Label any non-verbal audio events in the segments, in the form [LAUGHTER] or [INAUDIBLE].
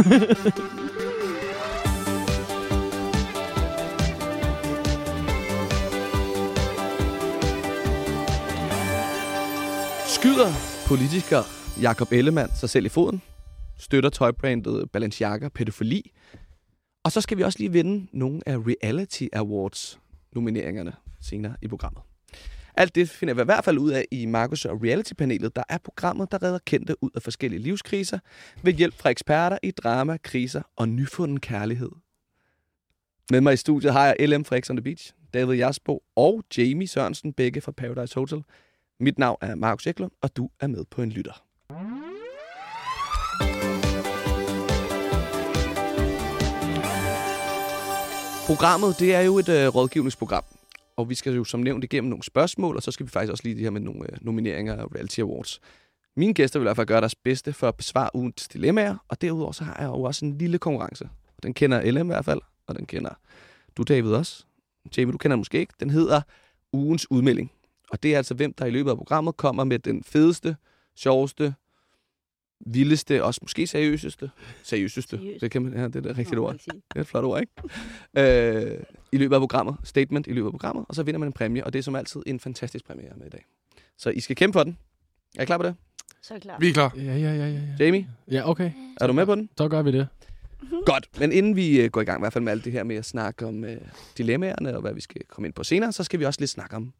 [LAUGHS] Skyder politiker Jakob Ellemann sig selv i foden, støtter tøjbrandet Balenciaga pædofili, og så skal vi også lige vinde nogle af Reality Awards nomineringerne senere i programmet. Alt det finder vi i hvert fald ud af i Markus og Reality-panelet, der er programmet, der redder kendte ud af forskellige livskriser ved hjælp fra eksperter i drama, kriser og nyfunden kærlighed. Med mig i studiet har jeg LM fra X on the Beach, David Jasbo og Jamie Sørensen, begge fra Paradise Hotel. Mit navn er Markus Eklund, og du er med på en lytter. Programmet, det er jo et øh, rådgivningsprogram, og vi skal jo som nævnt igennem nogle spørgsmål, og så skal vi faktisk også lige det her med nogle øh, nomineringer og Reality Awards. Mine gæster vil i hvert fald gøre deres bedste for at besvare ugens dilemmaer, og derudover så har jeg jo også en lille konkurrence. Den kender LM i hvert fald, og den kender du, David, også. Jamie, du kender den måske ikke. Den hedder ugens udmelding. Og det er altså hvem, der i løbet af programmet kommer med den fedeste, sjoveste, vildeste, også måske seriøseste. Seriøseste. Seriøst. Det kan man, ja, det er det rigtige Nå, ord. Det er et flot ord, ikke? øh, I løbet af programmet. Statement i løbet af programmet. Og så vinder man en præmie, og det er som altid en fantastisk præmie, jeg med i dag. Så I skal kæmpe for den. Er I klar på det? Så er klar. Vi er klar. Ja, ja, ja, ja. ja. Jamie, Ja, okay. er du med på den? Så gør vi det. [LAUGHS] Godt. Men inden vi øh, går i gang, i hvert fald med alt det her med at snakke om øh, dilemmaerne, og hvad vi skal komme ind på senere, så skal vi også lidt snakke om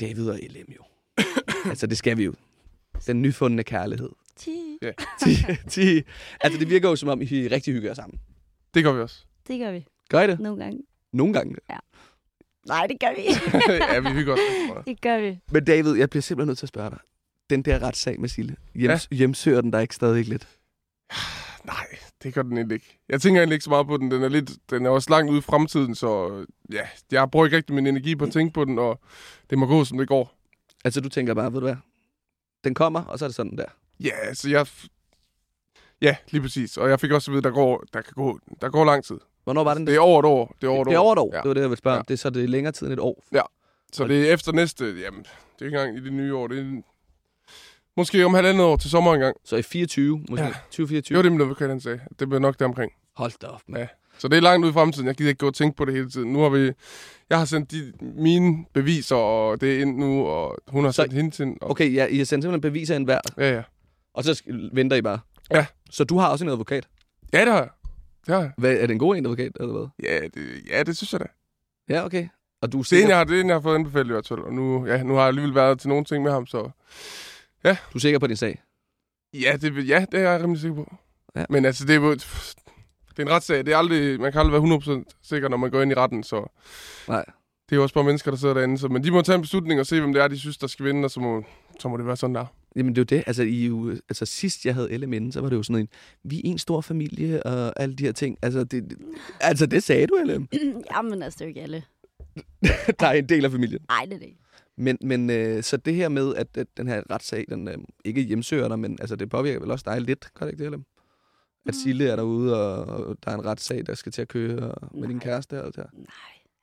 David og LM jo. [LAUGHS] altså, det skal vi jo. Den nyfundne kærlighed. [LAUGHS] Ti. De, de, altså, det virker jo som om, I rigtig hygger jer sammen. Det gør vi også. Det gør vi Gør I det? nogle gange. Nogle gange. Nej, det gør vi [LAUGHS] ja, vi hygger jeg. Det gør vi. Men David, jeg bliver simpelthen nødt til at spørge dig. Den der retssag med Sille, hjems, ja. hjemsøger den der ikke stadig ikke lidt? [SIGHS] Nej, det gør den egentlig ikke. Jeg tænker egentlig ikke så meget på den. Den er, lidt, den er også langt ude i fremtiden, så ja, jeg bruger ikke rigtig min energi på at tænke på den, og det må gå, som det går. Altså, du tænker bare, ved du hvad? Den kommer, og så er det sådan der. Ja, så jeg... Ja, lige præcis. Og jeg fik også at vide, at der går, der kan gå, der går lang tid. Hvornår var den? Det er over et år. Det er over et det er år. over et år. Ja. Det var det, jeg ville spørge om. Ja. Det er så det er længere tid end et år. Så det er efter næste... Jamen, det er ikke engang i det nye år. Det er måske om halvandet år til sommer engang. Så i 24, måske. Ja. 2024. Det var det, min advokat han sagde. Det bliver nok deromkring. Hold da op, mand. Ja. Så det er langt ud i fremtiden. Jeg gider ikke gå og tænke på det hele tiden. Nu har vi... Jeg har sendt de, mine beviser, og det er ind nu, og hun har Så- sendt hende til. Og, Okay, ja, I har sendt simpelthen beviser ind hver, Ja, ja. Og så venter I bare. Ja. Så du har også en advokat. Ja, det har jeg. Det har jeg. Hvad, er det en god en advokat, eller hvad? Ja, det, ja, det synes jeg da. Ja, okay. Og du er Det er en, sikker, jeg har, det er en, jeg har fået anbefalet i hvert fald. Og nu, ja, nu har jeg alligevel været til nogle ting med ham, så... du er sikker på din sag? Ja, det, ja, det er jeg rimelig sikker på. Ja. Men altså, det er. Det er en retssag. Det er aldrig, man kan aldrig være 100% sikker, når man går ind i retten, så... Nej. Det er jo også bare mennesker, der sidder derinde. Så, men de må tage en beslutning og se, hvem det er, de synes, der skal vinde, og så må, så må det være sådan der. Jamen, det er jo det. Altså, I, altså sidst jeg havde inde, så var det jo sådan en, vi er en stor familie, og alle de her ting. Altså, det, altså, det sagde du, LM. [CLEARS THROAT] Jamen, altså, det er jo ikke alle. [LAUGHS] Der er en del af familien. Nej, det er det ikke. Men, men øh, så det her med, at, at den her retssag, den øh, ikke hjemsøger dig, men altså, det påvirker vel også dig lidt, gør det ikke det, LM? At Mm. Sille er derude, og, og der er en retssag, der skal til at køre og, med din Nej. kæreste og her. Nej,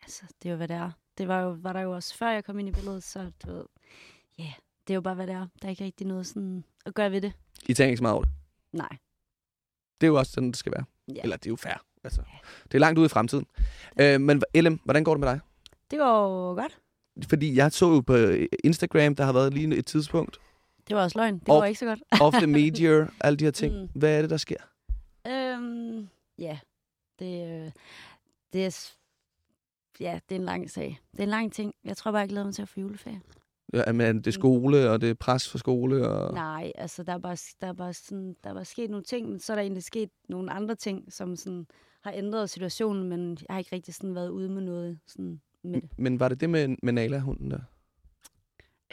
altså, det er jo, hvad det er. Det var, jo, var der jo også, før jeg kom ind i billedet, så du ved, ja, yeah, det er jo bare, hvad det er. Der er ikke rigtig noget sådan at gøre ved det. I tænker ikke så meget over det. Nej. Det er jo også sådan, det skal være. Ja. Eller det er jo fair. Altså, det er langt ude i fremtiden. Øh, men LM, hvordan går det med dig? Det går godt. Fordi jeg så jo på Instagram, der har været lige et tidspunkt. Det var også løgn. Det Og- går ikke så godt. Off the media, [LAUGHS] alle de her ting. Mm. Hvad er det, der sker? Øhm, ja, det, øh, det er, ja, det er en lang sag. Det er en lang ting. Jeg tror bare, jeg glæder mig til at få juleferie. Ja, men det er skole, og det er pres for skole. Og... Nej, altså der er, bare, der, er bare sådan, der er bare sket nogle ting, men så er der egentlig sket nogle andre ting, som sådan har ændret situationen, men jeg har ikke rigtig sådan været ude med noget sådan med det. Men var det det med, med Nala-hunden der?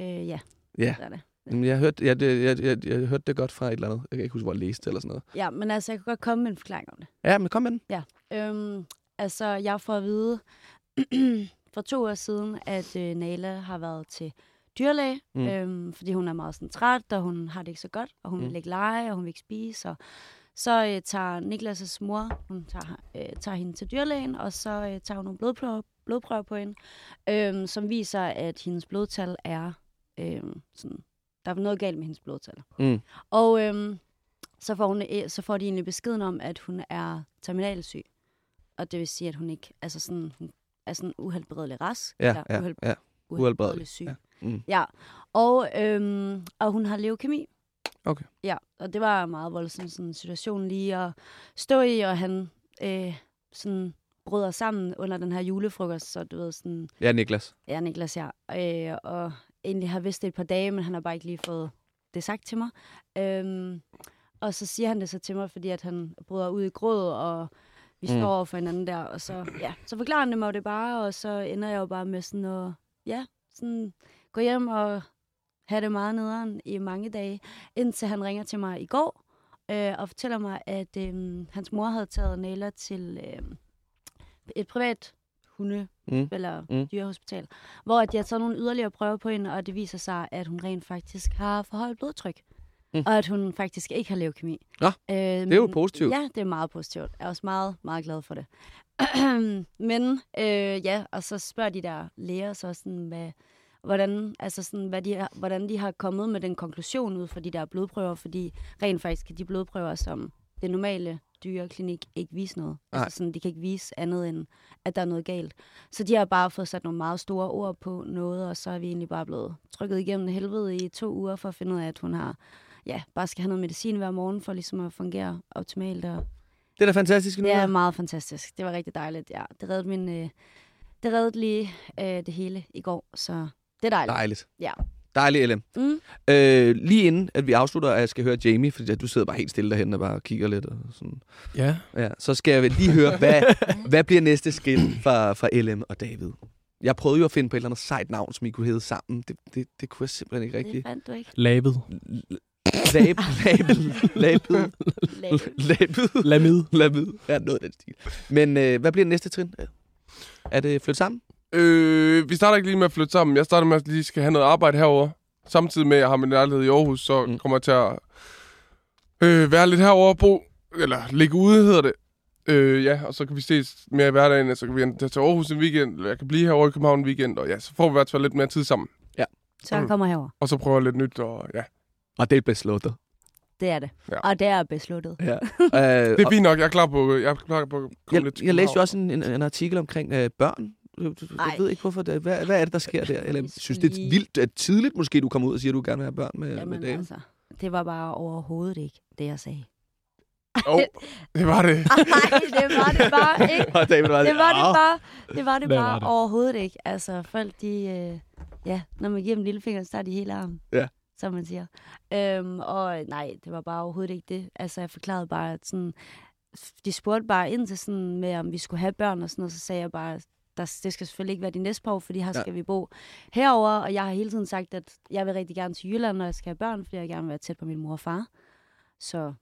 Øh, ja, Ja. det er det. Jamen, jeg hørte, jeg, jeg, jeg, jeg, hørte det godt fra et eller andet. Jeg kan ikke huske, hvor jeg læste det eller sådan noget. Ja, men altså, jeg kan godt komme med en forklaring om det. Ja, men kom med den. Øhm, altså, jeg får at vide [CLEARS THROAT] for to år siden, at øh, Nala har været til dyrlæge, Mm. øhm, fordi hun er meget sådan træt, og hun har det ikke så godt, og hun Mm. vil ikke lege, og hun vil ikke spise. Og så øh, tager Niklas' mor, hun tager, øh, tager hende til dyrlægen, og så øh, tager hun nogle blodprøver, blodprøver på hende, øhm, som viser, at hendes blodtal er øhm, sådan, der er noget galt med hendes blodtal. Mm. Og øhm, så får, hun, øh, så får de egentlig beskeden om, at hun er terminalsyg. Og det vil sige, at hun ikke altså sådan, hun er sådan uhelbredelig rask. Ja, eller ja, uheld- ja. Uhelbredelig, syg. ja. Mm. ja. Og, øhm, og hun har leukemi. Okay. Ja, og det var meget voldsom sådan en situation lige at stå i, og han øh, sådan bryder sammen under den her julefrokost, så du ved sådan, Ja, Niklas. ja, Niklas, ja, øh, og egentlig har vidst det et par dage, men han har bare ikke lige fået det sagt til mig. Øhm, og så siger han det så til mig, fordi at han bryder ud i gråd, og vi Mm. står over for hinanden der, og så, ja, så forklarer han det mig det bare, og så ender jeg jo bare med sådan at, ja, sådan gå hjem og have det meget nederen i mange dage, indtil han ringer til mig i går, øh, og fortæller mig, at øh, hans mor havde taget Nela til øh, et privat hunde Mm. eller Mm. dyrehospital, hvor at de har taget nogle yderligere prøver på hende, og det viser sig, at hun rent faktisk har for højt blodtryk. Mm. Og at hun faktisk ikke har leukemi. Nå, øh, Det er jo positivt. Ja, det er meget positivt. Jeg er også meget, meget glad for det. [CLEARS THROAT] Men øh, ja, og så spørger de der læger så sådan, hvad, hvordan, altså sådan, hvad de, hvordan de har kommet med den konklusion ud fra de der blodprøver, fordi rent faktisk kan de blodprøver, som det normale dyreklinik ikke vise noget. Nej. Altså sådan, de kan ikke vise andet end, at der er noget galt. Så de har bare fået sat nogle meget store ord på noget, og så er vi egentlig bare blevet trykket igennem helvede i to uger for at finde ud af, at hun har, ja, bare skal have noget medicin hver morgen for ligesom at fungere optimalt. Og Det er da fantastisk. det er meget fantastisk. Det var rigtig dejligt, ja. Det reddede, min, øh, det reddede lige øh, det hele i går, så det er dejligt. Dejligt. Ja. Dejligt, LM. Mm. Øh, lige inden, at vi afslutter, at jeg skal høre Jamie, fordi du sidder bare helt stille derhen og bare kigger lidt. Og sådan. Ja. Ja, så skal jeg lige høre, hvad, [LAUGHS] hvad bliver næste skridt fra, fra LM og David? Jeg prøvede jo at finde på et eller andet sejt navn, som I kunne hedde sammen. Det, det, det kunne jeg simpelthen ikke Det rigtigt. fandt du ikke. Labet. Lab, label, label, Label. Lamid. label. Ja, noget af den stil. Men øh, hvad bliver næste trin? Er det flytte sammen? Øh, vi starter ikke lige med at flytte sammen. Jeg starter med, at lige skal have noget arbejde herover. Samtidig med, at jeg har min lejlighed i Aarhus, så Mm. mm. kommer jeg til at øh, være lidt herover og bo, eller ligge ude, hedder det. Øh, ja, og så kan vi ses mere i hverdagen, og så kan vi tage til Aarhus en weekend, eller jeg kan blive herovre i København en weekend, og ja, så får vi i hvert fald lidt mere tid sammen. Så han kommer herover. Og så prøver jeg lidt nyt, og ja. Og det er besluttet. Det er det. Ja. Og det er besluttet. Ja. [LAUGHS] øh, Det er fint nok, jeg er klar på, jeg er klar på at komme jeg, lidt til jeg læste jo også en, en, en artikel omkring øh, børn. Jeg Ej. ved ikke, hvorfor det, hvad, hvad er det, der sker der? Eller, jeg synes, det er vildt at tidligt, måske du kommer ud og siger, at du gerne vil have børn med, med Jamen David. altså, det var bare overhovedet ikke det, jeg sagde. Jo, det var det. [LAUGHS] Nej, det var det bare [LAUGHS] ikke. Og David var Det var det bare, det var det bare var det? overhovedet ikke. Altså, folk, de, øh, ja, når man giver dem lillefinger, så tager de hele armen. Ja. Som man siger. Øhm, og nej, det var bare overhovedet ikke det. Altså, jeg forklarede bare, at sådan, de spurgte bare ind til sådan med, om vi skulle have børn og sådan noget, så sagde jeg bare, der, det skal selvfølgelig ikke være de næste par år, fordi her Ja. skal vi bo herover og jeg har hele tiden sagt, at jeg vil rigtig gerne til Jylland, når jeg skal have børn, fordi jeg gerne vil være tæt på min mor og far. Så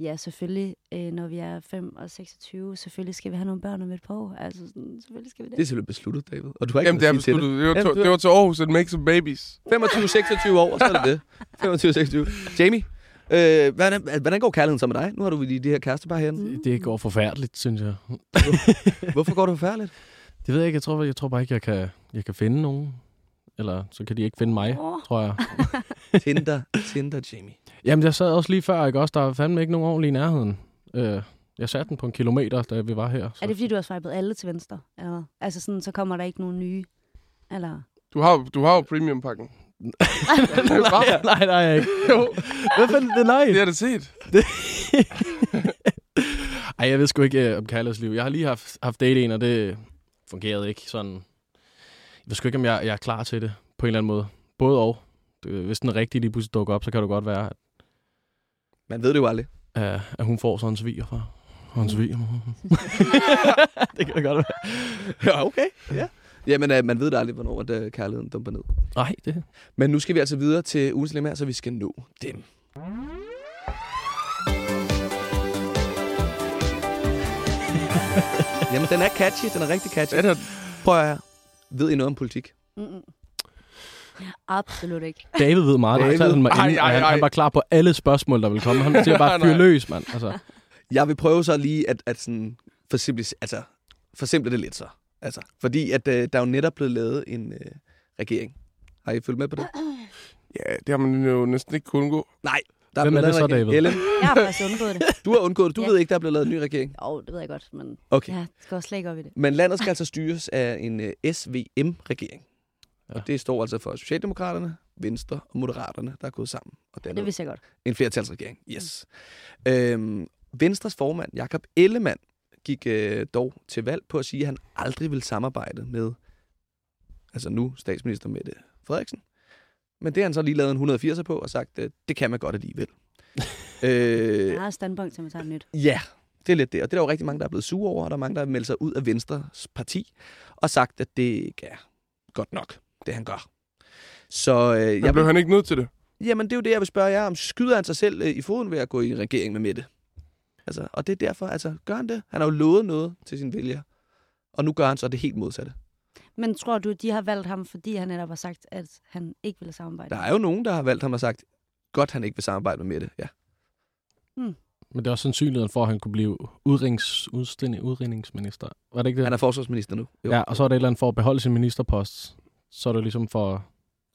ja, selvfølgelig, øh, når vi er 5 og 26, selvfølgelig skal vi have nogle børn om et par år. Altså, sådan, selvfølgelig skal vi det. Det er simpelthen besluttet, David. Og du har ikke Jamen, det er at besluttet. Det var, Jamen, til, du- det var til Aarhus and make some babies. 25-26 år, og så er det det. [LAUGHS] 25-26. Jamie, øh, hvordan, hvordan går kærligheden så med dig? Nu har du lige de her kærestepar herinde. Mm. Det går forfærdeligt, synes jeg. Hvorfor går det forfærdeligt? [LAUGHS] Det ved jeg ikke. Jeg tror, jeg tror bare ikke, jeg kan, jeg kan finde nogen. Eller så kan de ikke finde mig, Åh. tror jeg. [LAUGHS] Tinder, Tinder, Jamie. Jamen, jeg sad også lige før, ikke også? Der er fandme ikke nogen ordentlig i nærheden. Øh, jeg satte den på en kilometer, da vi var her. Så. Er det fordi, du har swipet alle til venstre? Eller? Altså sådan, så kommer der ikke nogen nye? Eller? Du har, du har jo premium-pakken. [LAUGHS] nej, nej, nej, ikke. Jo, Hvad fanden? Det er nej. det har da set. [LAUGHS] Ej, jeg ved sgu ikke uh, om kærlighedsliv. Jeg har lige haft, haft date en, og det fungerede ikke sådan. Jeg ved sgu ikke, om jeg, jeg er klar til det på en eller anden måde. Både og. Hvis den rigtige lige pludselig dukker op, så kan det godt være, at, Man ved det jo aldrig. uh, at hun får sådan en svigerfar. Og en svigermor. [LAUGHS] det kan det godt være. Ja, okay. Ja. Jamen, øh, man ved det aldrig, hvornår at, øh, kærligheden dumper ned. Nej, det... Men nu skal vi altså videre til ugens dilemma, så vi skal nå dem. [LAUGHS] Jamen, den er catchy. Den er rigtig catchy. Er, Prøv at høre. Ved I noget om politik? Mm-mm. Absolut ikke. [LAUGHS] David ved meget. David. David. Han, mig Ej, ej, ej. han var klar på alle spørgsmål, der ville komme. Han at [LAUGHS] bare Nej, fyre nej. løs, mand. Altså, Jeg vil prøve så lige at, at sådan forsimple, altså, forsimple det lidt så. Altså, fordi at, øh, der er jo netop blevet lavet en øh, regering. Har I følt med på det? ja, det har man jo næsten ikke kunnet undgå. Der Der Hvem er blevet det så, regering. David? Ellen, Jeg har faktisk undgået det. [LAUGHS] du har undgået det. Du Ja. ved ikke, der er blevet lavet en ny regering. Jo, det ved jeg godt, men Okay. ja, det går slet ikke op i det. Men landet skal [LAUGHS] altså styres af en uh, SVM-regering. Ja. Og det står altså for Socialdemokraterne, Venstre og Moderaterne, der er gået sammen. Og Det vidste jeg godt. en flertalsregering. Yes. Mm. Øhm, Venstres formand, Jakob Ellemann, gik øh, dog til valg på at sige, at han aldrig vil samarbejde med, altså nu statsminister Mette Frederiksen. Men det har han så lige lavet en 180'er på og sagt, øh, det kan man godt alligevel. [LAUGHS] øh, Jeg har et standpunkt til, at man tager nyt. Ja, det er lidt det. Og det er der jo rigtig mange, der er blevet sure over, og der er mange, der har meldt sig ud af Venstres parti, og sagt, at det ikke er godt nok, det han gør. Så øh, Men jeg, blev han ikke nødt til det? jamen, det er jo det, jeg vil spørge jer om. Skyder han sig selv øh, i foden ved at gå i regering med Mette? Altså, og det er derfor, altså, gør han det? Han har jo lovet noget til sine vælgere, og nu gør han så det helt modsatte. Men tror du, de har valgt ham, fordi han netop har sagt, at han ikke ville samarbejde? Der er jo nogen, der har valgt ham og sagt, godt, han ikke vil samarbejde med Mette. Ja. Men det er også sandsynligheden for, at han kunne blive udrings, udstilling, udredningsminister. Var det ikke det? Han er forsvarsminister nu. Jo. Ja, og så er det et eller andet for at beholde sin ministerpost. Så er det ligesom for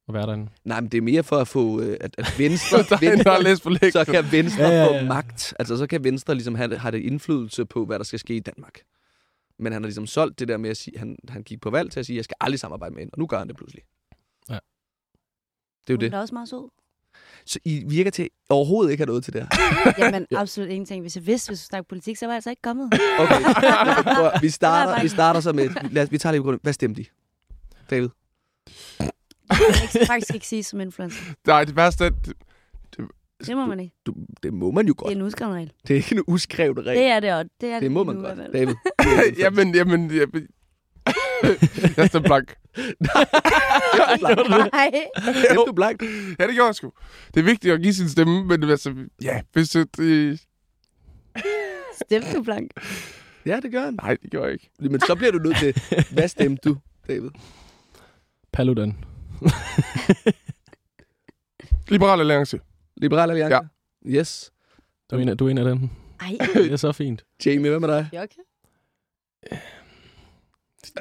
at være derinde. Nej, men det er mere for at få, øh, at, at [LAUGHS] Venstre, der er læst på så kan Venstre ja, ja, ja. få magt. Altså, så kan Venstre ligesom have, have det indflydelse på, hvad der skal ske i Danmark. Men han har ligesom solgt det der med at sige, han, han gik på valg til at sige, jeg skal aldrig samarbejde med hende, og nu gør han det pludselig. Ja. Det er jo Hun er det. da også meget sød. Så I virker til overhovedet ikke at have noget til det her. [LAUGHS] Jamen, absolut ingenting. Hvis jeg vidste, hvis du snakkede politik, så var jeg altså ikke kommet. Okay. [LAUGHS] Prøv, vi, starter, vi starter så med, lad os, vi tager lige på grund. Hvad stemte de? David? Det kan jeg faktisk ikke sige som influencer. Nej, det værste er, det, Det må man ikke. Du, det må man jo Det er godt. en udskrevet regel. Det er ikke en uskrevet regel. Det er det, og det er det må lige man godt. David? [LAUGHS] jamen, jamen, jamen. [LAUGHS] jeg stemte blank. [LAUGHS] Nej. Stemte du blank? Ja, det gjorde jeg sgu. Det er vigtigt at give sin stemme, men altså, ja, hvis det... det Stemte du blank? Ja, det gør han. nej, det gjorde jeg ikke. Men så bliver du nødt til, hvad stemte du, David? Paludan. Liberal Alliance. Liberal Alliance? Ja. Yes. Du er en af, du er en af dem. Ej, [LAUGHS] Det er så fint. Jamie, hvad med dig? Jokke.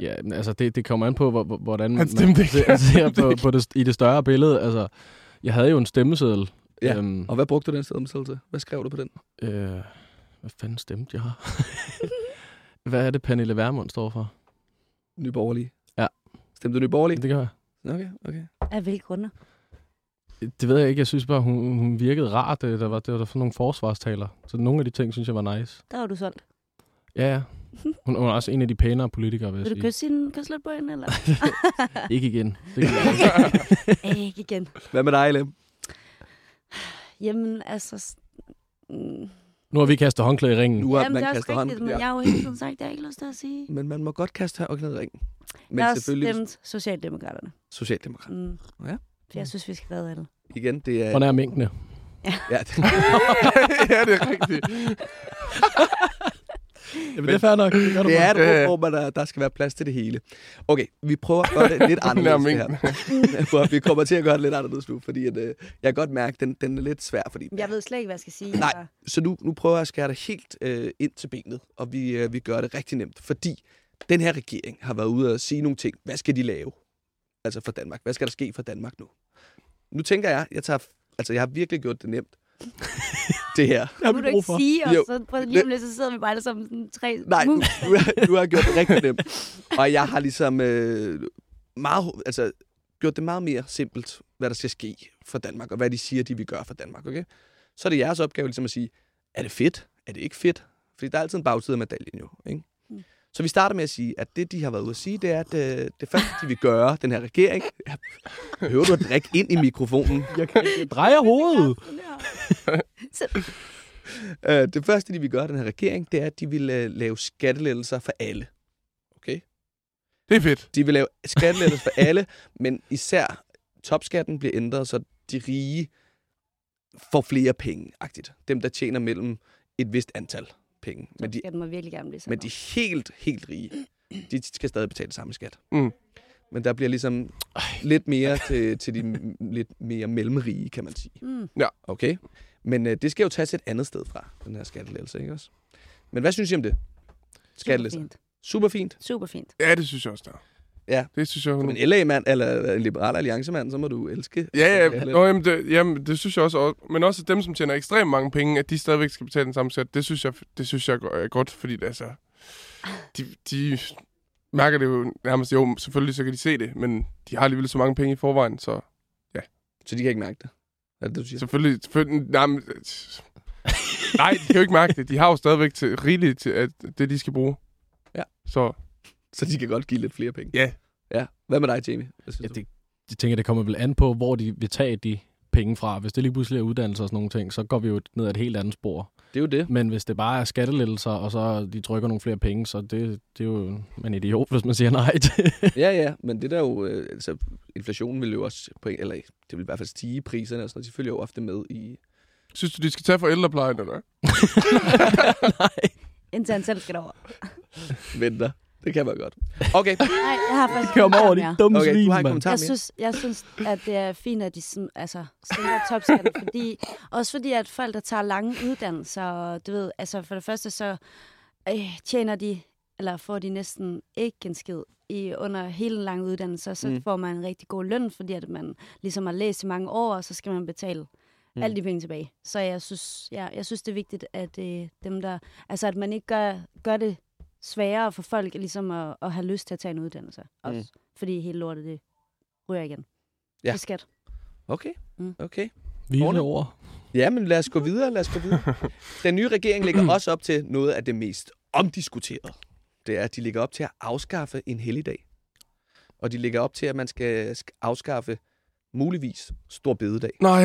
Ja, altså det, det kommer an på, hvor- hvor- hvordan ikke. ser, ser på, på det, i det større billede. Altså, jeg havde jo en stemmeseddel. Ja, Øhm, Og hvad brugte du den stedomsættelse til? Hvad skrev du på den? øh, hvad fanden stemte jeg? [LAUGHS] hvad er det, Pernille Vermund står for? Nyborgerlige. Ja. Stemte du Nyborgerlige? Det gør jeg. Okay, okay. Af hvilke grunde? Det ved jeg ikke. Jeg synes bare, hun, hun virkede rart. Det, der var, det var der sådan nogle forsvarstaler. Så nogle af de ting, synes jeg var nice. Der var du solgt. Ja, ja. Hun, hun er også en af de pænere politikere, vil jeg Vil du sige. kysse, hende, kysse lidt på hende, eller? [LAUGHS] Ikke igen. Det kan jeg ikke. [LAUGHS] ikke igen. Hvad med dig, Lem? Jamen, altså... Mm. Nu har vi kastet håndklæde i ringen. Nu har Jamen, man det er kastet også rigtigt, men jeg har jo hele tiden sagt, har jeg ikke lyst til at sige. Men man må godt kaste her og knæde ring. Men jeg har selvfølgelig stemt Socialdemokraterne. Socialdemokrat. Mm. Ja. For jeg synes, vi skal redde alle. Igen, det er... Hvor er minkene? Ja, det, [LAUGHS] ja, det er rigtigt. [LAUGHS] Jamen, det er fair nok. Det, det er et rum, hvor man, der, der skal være plads til det hele. Okay, vi prøver at gøre det lidt [LAUGHS] anderledes det her. Vi kommer til at gøre det lidt anderledes nu, fordi at, øh, jeg kan godt mærke, at den, den er lidt svær. Fordi, Jeg ved slet ikke, hvad jeg skal sige. Nej. Så nu, nu prøver jeg at skære det helt øh, ind til benet, og vi, øh, vi gør det rigtig nemt, fordi den her regering har været ude og sige nogle ting. Hvad skal de lave? Altså for Danmark. Hvad skal der ske for Danmark nu? Nu tænker jeg, jeg tager, altså jeg har virkelig gjort det nemt. [LAUGHS] det her. Det har Nu vi du brug ikke Jo. for. sige, og så prøv lige om lidt, så sidder vi bare alle sammen sådan tre Nej, nu, [LAUGHS] nu, har- nu har jeg gjort det rigtig nemt. Og jeg har ligesom øh, meget, altså, gjort det meget mere simpelt, hvad der skal ske for Danmark, og hvad de siger, de vil gøre for Danmark. Okay? Så er det jeres opgave ligesom at sige, er det fedt? Er det ikke fedt? Fordi der er altid en bagside af medaljen jo. Ikke? Så vi starter med at sige, at det, de har været ude at sige, det er, at øh, det første, de vil gøre, den her regering... Hører du at drikke ind i mikrofonen? Jeg, kan, jeg drejer hovedet. [LAUGHS] Øh, det første, de vil gøre, den her regering, det er, at de vil øh, lave skattelettelser for alle. Okay? Det er fedt. De vil lave skattelettelser for alle, men især topskatten bliver ændret, så de rige får flere penge, -agtigt. Dem, der tjener mellem et vist antal penge. Men de, Den må virkelig gerne blive men de helt, helt rige, de skal stadig betale samme skat. Mm. Men der bliver ligesom lidt mere til, til de lidt mere mellemrige, kan man sige. Mm. Okay? Men øh, det skal jo tages et andet sted fra, den her skattelettelse, ikke også? Men hvad synes I om det? Super Skattelettelser. fint. Super fint. Super fint. Ja, det synes jeg også, der er. Ja. Det synes jeg, hun... Som en LA-mand eller en liberal alliancemand, så må du elske. Ja, ja, Nå, jamen, det, jamen, det synes jeg også, og- men også dem, som tjener ekstremt mange penge, at de stadigvæk skal betale den samme skat, det synes jeg, det synes jeg er godt, fordi det, altså, de, de mærker det jo nærmest, jo, selvfølgelig så kan de se det, men de har alligevel så mange penge i forvejen, så Så de kan ikke mærke det. Er det, du siger? selvfølgelig, selvfølgelig nej, men, nej, de kan jo ikke mærke det. De har jo stadigvæk til, rigeligt til at det, de skal bruge. Ja. Så [LAUGHS] Så de kan godt give lidt flere penge. Ja. Ja. Hvad med dig, Jamie? Hvad Ja, synes du? det, jeg tænker, det kommer vel an på, hvor de vil tage de penge fra. Hvis det lige pludselig er uddannelse og sådan nogle ting, så går vi jo ned ad et helt andet spor. det er jo det. Men hvis det bare er skattelettelser, og så de trykker nogle flere penge, så det, det er jo en idiot, hvis man siger nej til. [LAUGHS] Ja, ja, men det der jo, øh, altså, inflationen vil jo også, på, en- eller det vil i hvert fald stige priserne, og sådan noget, de følger jo ofte med i... synes du, de skal tage for ældreplejen, eller? [LAUGHS] nej. Indtil han selv skal over. Venter. Det kan man godt. Okay, [LAUGHS] Nej, jeg har faktisk [LAUGHS] Kom over, de dumme okay svin, du har en kommentar Jeg mere. synes, jeg synes, at det er fint, at de sådan, altså, sænker topskatten, [LAUGHS] fordi, også fordi, at folk, der tager lange uddannelser, og du ved, altså for det første, så øh, tjener de, eller får de næsten ikke en skid i, under hele en lang uddannelse, så Mm. får man en rigtig god løn, fordi at man ligesom har læst i mange år, og så skal man betale mm. alle de penge tilbage. Så jeg synes, ja, jeg synes, det er vigtigt, at øh, dem der, altså at man ikke gør, gør det sværere for folk ligesom at, at have lyst til at tage en uddannelse. Også, Mm. Fordi hele lortet, det ryger igen. Ja. Det er skat. Okay, Mm. okay. Orne? ord. Ja, men lad os gå videre, lad os gå videre. [LAUGHS] Den nye regering lægger også op til noget af det mest omdiskuterede. Det er, at de lægger op til at afskaffe en helligdag. Og de lægger op til, at man skal skal afskaffe muligvis stor bededag. Nej,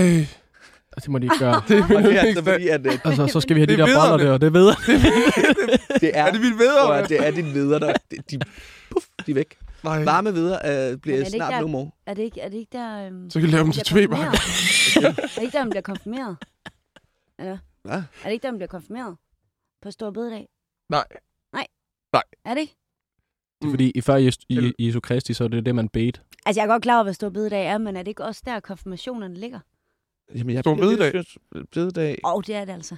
Det må de ikke gøre. [LAUGHS] det Og det er altså fordi, at øh, altså, så skal vi have Det de er der boller der, og det ved det er, Er det vildt vedere? Prøv at- det er de videre, der de, de, puff, de er væk. Nej. Varme videre øh, bliver er snart der- no more. Er det ikke, er det ikke der... Øhm, Så kan vi lave dem til konfirmeret? er det ikke der, man bliver konfirmeret? Eller? Hvad? Er det ikke der, man bliver konfirmeret? På stor bededag? Nej. Er det ikke? Det er fordi, i før Jesu, i, Jesu Kristi, så er det det, man bedte. Altså, jeg er godt klar over, hvad stor bededag er, men er det ikke også der, konfirmationerne ligger? Jamen, jeg Stor bededag. synes- Bededag. Åh, oh, det er det altså.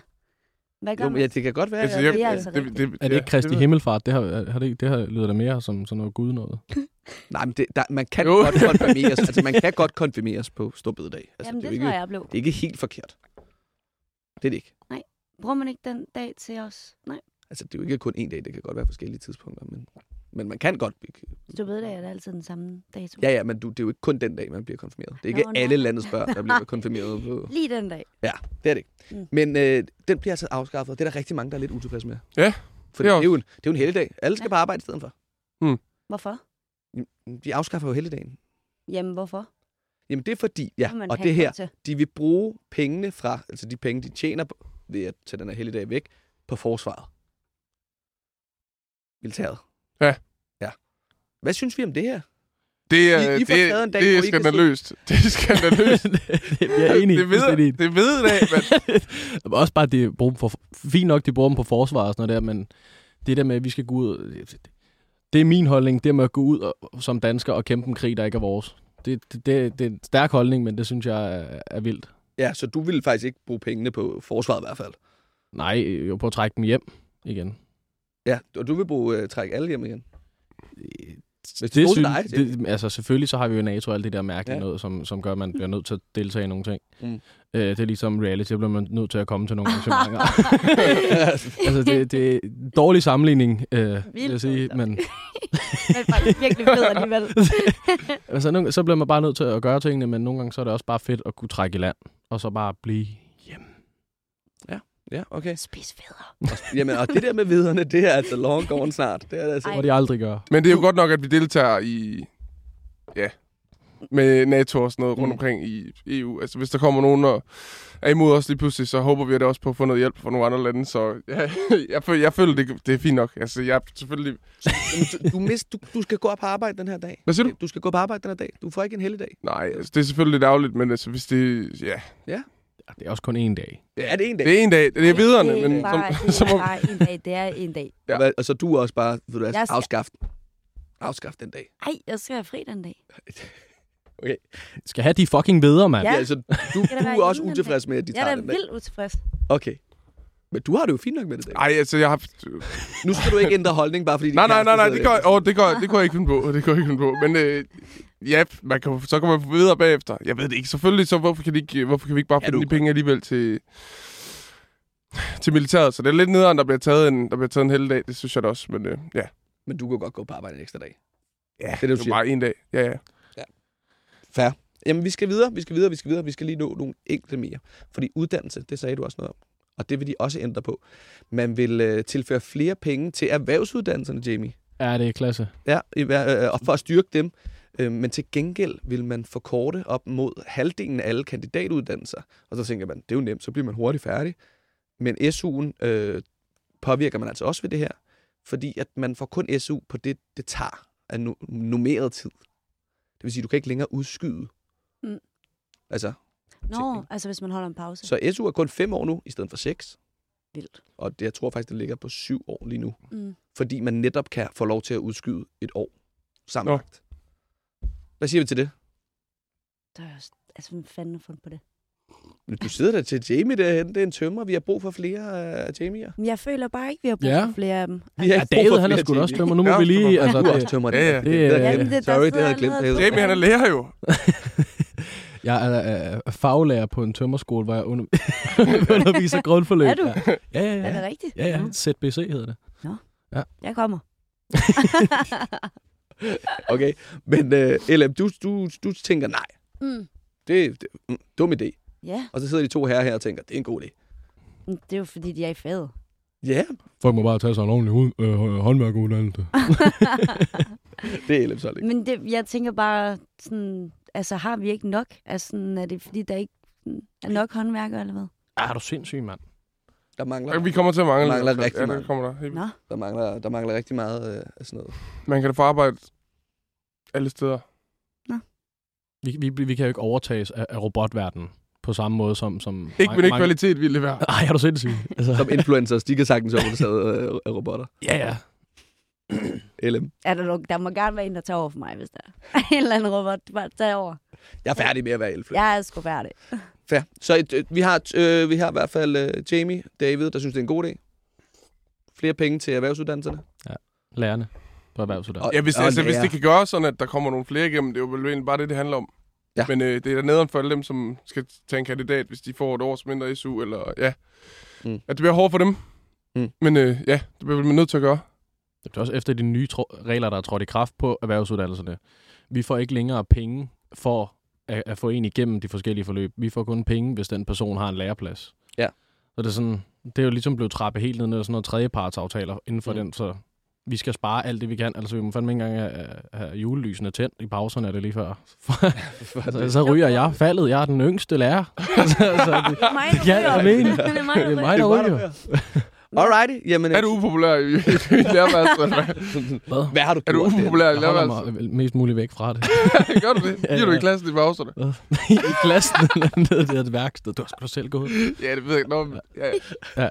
Hvad gør Jo, man? ja, det kan godt være. Altså, ja, jeg, det er altså det, rigtigt. det, Er det ikke Kristi ved- Himmelfart? Det, har, har det, det har, lyder da mere som sådan noget gud noget. [LAUGHS] Nej, men det, der, man kan Jo. godt konfirmeres. altså, man kan godt konfirmeres på stor bededag. Altså, Jamen, det, er det jo tror ikke, jeg blev. det er ikke helt forkert. Det er det ikke. Bruger man ikke den dag til os? Nej, Altså, det er jo ikke kun én dag. Det kan godt være forskellige tidspunkter. Men, men man kan godt... stor bededag er det altid den samme dato. Ja, ja, men du, det er jo ikke kun den dag, man bliver konfirmeret. Det er ikke Nå, nej. alle landets børn, der bliver [LAUGHS] konfirmeret på... Lige den dag. Ja, det er det ikke. Mm. Men øh, den bliver altså afskaffet, og det er der rigtig mange, der er lidt utilfredse med. Ja, For det det er er, jo en, det er jo en helligdag. Alle skal Ja. på arbejde i stedet for. Hvorfor? De afskaffer jo helligdagen. Jamen, hvorfor? Jamen det er fordi, ja, og det her, de vil bruge pengene fra, altså de penge, de tjener ved at tage den her helligdag væk, på forsvaret. Militæret. Ja. Ja. Hvad synes vi om det her? Det er, I- I det, dag, det er skandaløst. Det er skandaløst. [LAUGHS] jeg er enig. det ved, fuldstændig. det ved det, [LAUGHS] men Også bare, at de bruger dem på, fint nok, de bruger dem på forsvar og sådan noget der, men det der med, at vi skal gå ud... Det er min holdning, det med at gå ud og, som dansker og kæmpe en krig, der ikke er vores. Det, det, det, det er en stærk holdning, men det synes jeg er, er vildt. Ja, så du vil faktisk ikke bruge pengene på forsvaret i hvert fald. Nej, jo på at trække dem hjem igen. Ja, og du vil bruge uh, trække alle hjem igen. Hvis det det, synes, dig, det, altså selvfølgelig så har vi jo NATO og alt det der mærkelige Ja. noget, som, som gør, at man bliver nødt til at deltage i nogle ting. Mm. Øh, det er ligesom reality, så bliver man nødt til at komme til nogle [LAUGHS] arrangementer. [LAUGHS] altså det, det er en dårlig sammenligning, øh, vil jeg sige, men er faktisk virkelig fedt alligevel. [LAUGHS] altså, nogle, så bliver man bare nødt til at gøre tingene, men nogle gange så er det også bare fedt at kunne trække i land, og så bare blive. Ja, okay. Spis federe. Jamen, og det der med viderne, det er altså long gone snart. Det er det altså. Ej. Hvor de aldrig gør. Men det er jo godt nok, at vi deltager i... Ja, med NATO og sådan noget Mm. rundt omkring i EU. Altså, hvis der kommer nogen og er imod os lige pludselig, så håber vi da også på at få noget hjælp fra nogle andre lande. Så ja, [LAUGHS] jeg, føler, jeg føler, det, det er fint nok. Altså, jeg er selvfølgelig... Du, mist, du, du skal gå på arbejde den her dag. Hvad siger du? Du skal gå på arbejde den her dag. Du får ikke en helligdag. Nej, altså, det er selvfølgelig lidt ærgerligt, men altså, hvis det... Ja, Ja, det er også kun én dag. Ja, det er en dag. det er en dag. Det er videre, det er men bare, [LAUGHS] som, det som er om, bare en dag. Det er en dag. Ja. Ja. Og så du er også bare, ved du hvad, Jeg skal- afskaff, afskaff den dag. Ej, jeg skal have fri den dag. [LAUGHS] Skal have de fucking vedder, mand. Ja. Ja. Altså, du, du er også utilfreds med, at de Jeg er tager den dag. vildt utilfreds. Okay. Men du har det jo fint nok med det, David. Ej, altså, jeg har. Nu skal du ikke ændre holdning, bare fordi Nej, nej, nej, nej, det går, oh, det, går, det går jeg ikke finde på. Det går jeg ikke finde på. Men øh, ja, man kan, så kan man få videre bagefter. Jeg ved det ikke. Selvfølgelig, så hvorfor kan, de ikke, hvorfor kan vi ikke bare Ja, få du- de penge alligevel til, til militæret? Så det er lidt nederen, der bliver taget en, der bliver taget en hel dag. Det synes jeg da også. Men øh, ja, Men du kan godt gå på arbejde en ekstra dag. ja det, du det er siger. bare en dag. Ja, ja. Fair. Jamen, vi skal videre, vi skal videre, vi skal videre. Vi skal lige nå nogle enkelte mere. Fordi uddannelse, det sagde du også noget om. Og det vil de også ændre på. Man vil øh, tilføre flere penge til erhvervsuddannelserne, Jamie. Ja, det er klasse. Ja, i, hver- øh, og for at styrke dem. Øh, men til gengæld vil man forkorte op mod halvdelen af alle kandidatuddannelser. Og så tænker man, det er jo nemt, så bliver man hurtigt færdig. Men SU'en øh, påvirker man altså også ved det her. Fordi at man får kun SU på det, det tager af nu- nummeret tid. Det vil sige, du kan ikke længere udskyde. Mm. Altså, Nå, altså hvis man holder en pause. så SU er kun fem år nu, i stedet for seks. Vildt. Og det, jeg tror faktisk, det ligger på syv år lige nu. Mm. Fordi man netop kan få lov til at udskyde et år Nå. sammenlagt. Hvad siger vi til det? Der er, også- altså, hvem fanden har fundet på det? Du sidder der til Jamie derhen. Det er en tømmer. Vi har brug for flere af Jamie'er. Men jeg føler bare ikke, vi har brug Ja. for flere af dem. Vi Altså, har Ja, ikke brug for David, han er sgu også tømmer. Nu må Ja, vi lige... Altså, Du er også det, tømmer. Ja, ja. Det, Det det, er- det, Jamen, det, Sorry, det havde jeg glemt. Jamie, han er lærer jo. [LAUGHS] jeg er, er, er faglærer på en tømmerskole, hvor jeg under, [LAUGHS] underviser grundforløb. Er du? Ja, ja, ja. Er det ja. rigtigt? Ja, ja. Nå, ZBC hedder det. Jeg kommer. [LAUGHS] [LAUGHS] Okay, men uh, LM, du, du, du tænker nej. mm. Det er mm, dum idé. Ja, Og så sidder de to herrer her og tænker, det er en god idé. men det er jo fordi, de er i faget. Ja, Folk må bare tage sig en ordentlig hud, øh, håndværkeruddannelse. [LAUGHS] det er LM's holdning. Men det, jeg tænker bare, sådan, altså har vi ikke nok? Altså, sådan, er det fordi, der ikke sådan, er nok håndværkere, eller hvad? Ah, er du sindssyg, mand? Der mangler, vi kommer til at mangle. Mangler det. rigtig ja, meget. det kommer der. Nå, der, mangler, der mangler rigtig meget øh, af sådan noget. Man kan da få arbejde alle steder. Vi, vi, vi kan jo ikke overtages af, af robotverdenen på samme måde som... som Ikke med det kvalitet, vi leverer. [LAUGHS] Ej, er du sindssyg? [LAUGHS] Altså, Som influencers, de kan sagtens overtage øh, af robotter. ja, ja. LM. er der, nok, der må gerne være en, der tager over for mig, hvis der er en eller anden robot, der bare tager over. Jeg er færdig med at være influencer. Jeg er sgu færdig. Fair. Så et, øh, vi, har, øh, vi har i hvert fald øh, Jamie, David, der synes, det er en god idé. Flere penge til erhvervsuddannelserne. Lærerne på erhvervsuddannelse. Ja, hvis, Og altså, hvis det kan gøre sådan, at der kommer nogle flere igennem, det er jo vel egentlig bare det, det handler om. Ja. Men øh, det er da nederen for alle dem, som skal tage en kandidat, hvis de får et års mindre SU, eller ja. Mm. At det bliver hårdt for dem. Mm. Men øh, ja, det bliver man nødt til at gøre. Det er også efter de nye regler, der er trådt i kraft på erhvervsuddannelserne. Vi får ikke længere penge for at, at få en igennem de forskellige forløb. Vi får kun penge, hvis den person har en læreplads. Ja. Så det er, sådan, det er jo ligesom blevet trappet helt ned, er sådan noget tredjepartsaftaler inden for Mm. den, så vi skal spare alt det, vi kan. Altså, vi må fandme ikke engang have, have julelysene tændt i pauserne, er det lige før. [LAUGHS] så, så ryger jeg faldet. Jeg er den yngste lærer. [LAUGHS] altså, det, Det er mig, det kan jeg ryger. mene. det er mig, der ryger. Alrighty. Jamen, Er du upopulær i, [LAUGHS] i lærerværelset? eller hvad? Hvad? hvad har du Er du gjort? upopulær i Jeg holder mig mest muligt væk fra det. [LAUGHS] Gør du det? Ja, Giver du i ja. klassen i pauserne? [LAUGHS] I klassen nede i det værksted. Du har sgu da selv gået. Ja, det ved jeg ikke. Nå, men- ja, Ja.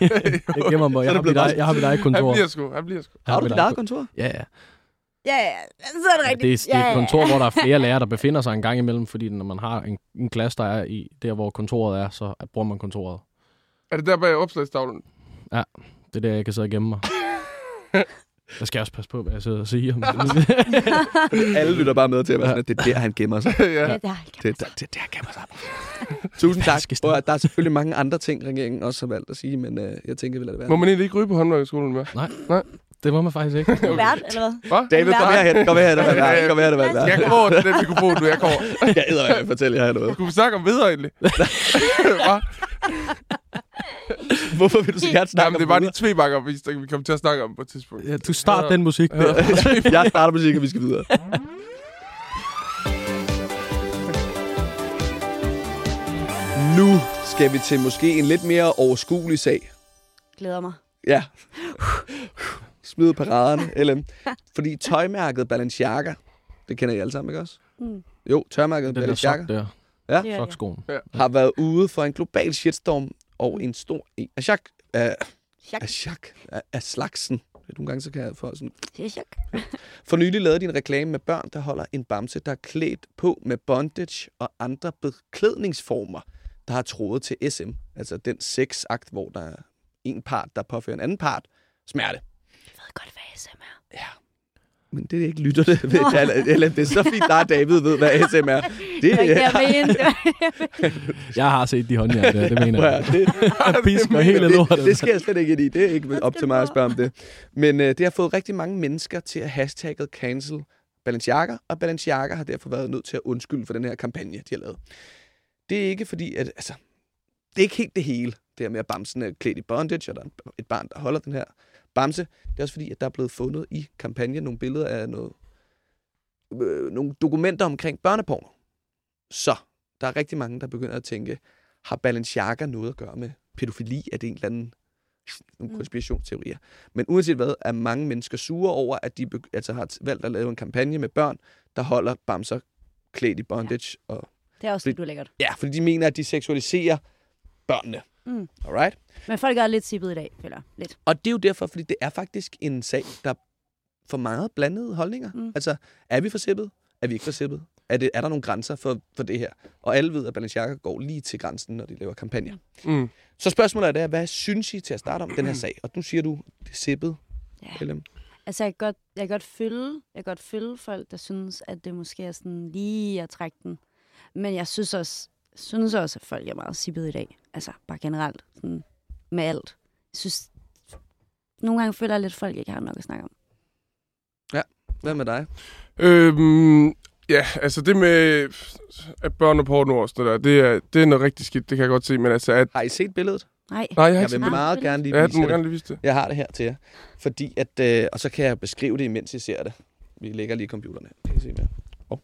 jeg gemmer mig. Jeg det har, mit eget, jeg har mit eget han kontor. bliver sgu. Han bliver sgu. Har du dit eget kontor? Ja, ja. Ja, ja, så er det Ja, rigtigt. det, er, det er ja, et ja. kontor, hvor der er flere lærere, der befinder sig en gang imellem, fordi når man har en, en klasse, der er i der, hvor kontoret er, så bruger man kontoret. Er det der bag opslagstavlen? Det er der, jeg kan sidde og gemme mig. [LAUGHS] Jeg skal også passe på, hvad jeg sidder og siger. [LAUGHS] Alle lytter bare med til at være sådan, at det er der, han gemmer sig. [LAUGHS] ja. Ja, det er der, det er der, han gemmer sig. Tusind tak. At- Der er selvfølgelig mange andre ting, regeringen også har valgt at sige, men øh, jeg tænker, vi lader det være. Må man egentlig ikke ryge på håndværkerskolen med? det må man faktisk ikke. Vært, eller hvad? Hvad? David, kom herhen. Kom herhen. Kom herhen. Kom herhen. Kom herhen. Jeg kommer over til den mikrofon, du. Jeg kommer. Jeg æder, hvad jeg fortæller jer noget. Skulle vi snakke om videre egentlig? Hva? [LAUGHS] Hvorfor vil du så gerne snakke Jamen, det om var de tvebakker, vi, vi kommer til at snakke om på et tidspunkt. Ja, du start den musik der. [LAUGHS] Jeg starter musik, og vi skal videre. Nu skal vi til måske en lidt mere overskuelig sag. Glæder mig. Ja. Smid paraderne, LM. Fordi tøjmærket Balenciaga, det kender I alle sammen, ikke også? Mm. Jo, tøjmærket Den der Balenciaga sok der. Ja. Det er jeg. Sokskoen. har været ude for en global shitstorm og en stor en af chak, af, Chak. af, chak, af, af slagsen. Nogle gange så kan jeg få sådan... Er. For nylig lavede de en reklame med børn, der holder en bamse, der er klædt på med bondage og andre beklædningsformer, der har trådet til SM, Altså den sexakt, hvor der er en part, der påfører en anden part smerte. Jeg ved godt, hvad ASMR Ja. Men det er ikke lytterne. [LAUGHS] Eller, eller, det er så fint, der David ved, hvad SM er. Det, var ikke [LAUGHS] jeg mente. Jeg har set de håndjern der, det mener jeg. det, [LAUGHS] Jeg pisker hele lortet. det, det skal jeg slet ikke ind i. Det er ikke op til mig at spørge om det. Men øh, det har fået rigtig mange mennesker til at hashtagget cancel Balenciaga, og Balenciaga har derfor været nødt til at undskylde for den her kampagne, de har lavet. Det er ikke fordi, at altså, det er ikke helt det hele, det her med at bamsen er klædt i bondage, og der er et barn, der holder den her bamse. Det er også fordi, at der er blevet fundet i kampagnen nogle billeder af noget, øh, nogle dokumenter omkring børneporno. Så der er rigtig mange, der begynder at tænke, har Balenciaga noget at gøre med pædofili? Er det en eller anden nogle Mm. konspirationsteorier? Men uanset hvad, er mange mennesker sure over, at de altså har valgt at lave en kampagne med børn, der holder bamser klædt i bondage. Ja. Og, Det er også lidt ulækkert. ja, fordi de mener, at de seksualiserer børnene. Mm. Alright? Men folk er lidt sippet i dag, føler. Lidt. Og det er jo derfor, fordi det er faktisk en sag, der for meget blandede holdninger. Mm. Altså, er vi for sippet? Er vi ikke for sippet? Er, det, er der nogle grænser for, for det her? Og alle ved, at Balenciaga går lige til grænsen, når de laver kampagner. Mm. Så spørgsmålet er, det, hvad synes I til at starte om den her sag? Og nu siger du, det er sippet. Ja. LM. Altså, jeg kan godt, jeg kan godt følge, jeg kan godt følge folk, der synes, at det måske er sådan lige at trække den. Men jeg synes også, synes også, at folk er meget sippet i dag. Altså, bare generelt. Sådan, med alt. Jeg synes, nogle gange føler jeg lidt, at folk ikke har nok at snakke om. Hvad med dig? Øhm, ja, altså det med at børn og porno og sådan der, det er, det er noget rigtig skidt, det kan jeg godt se, men altså at... Har I set billedet? Nej. Nej, jeg har Jeg vil set meget det. gerne lige Ja, vise må det. gerne lige vise det. Jeg har det her til jer. Fordi at, øh, og så kan jeg beskrive det, imens I ser det. Vi lægger lige computerne. Kan I se det?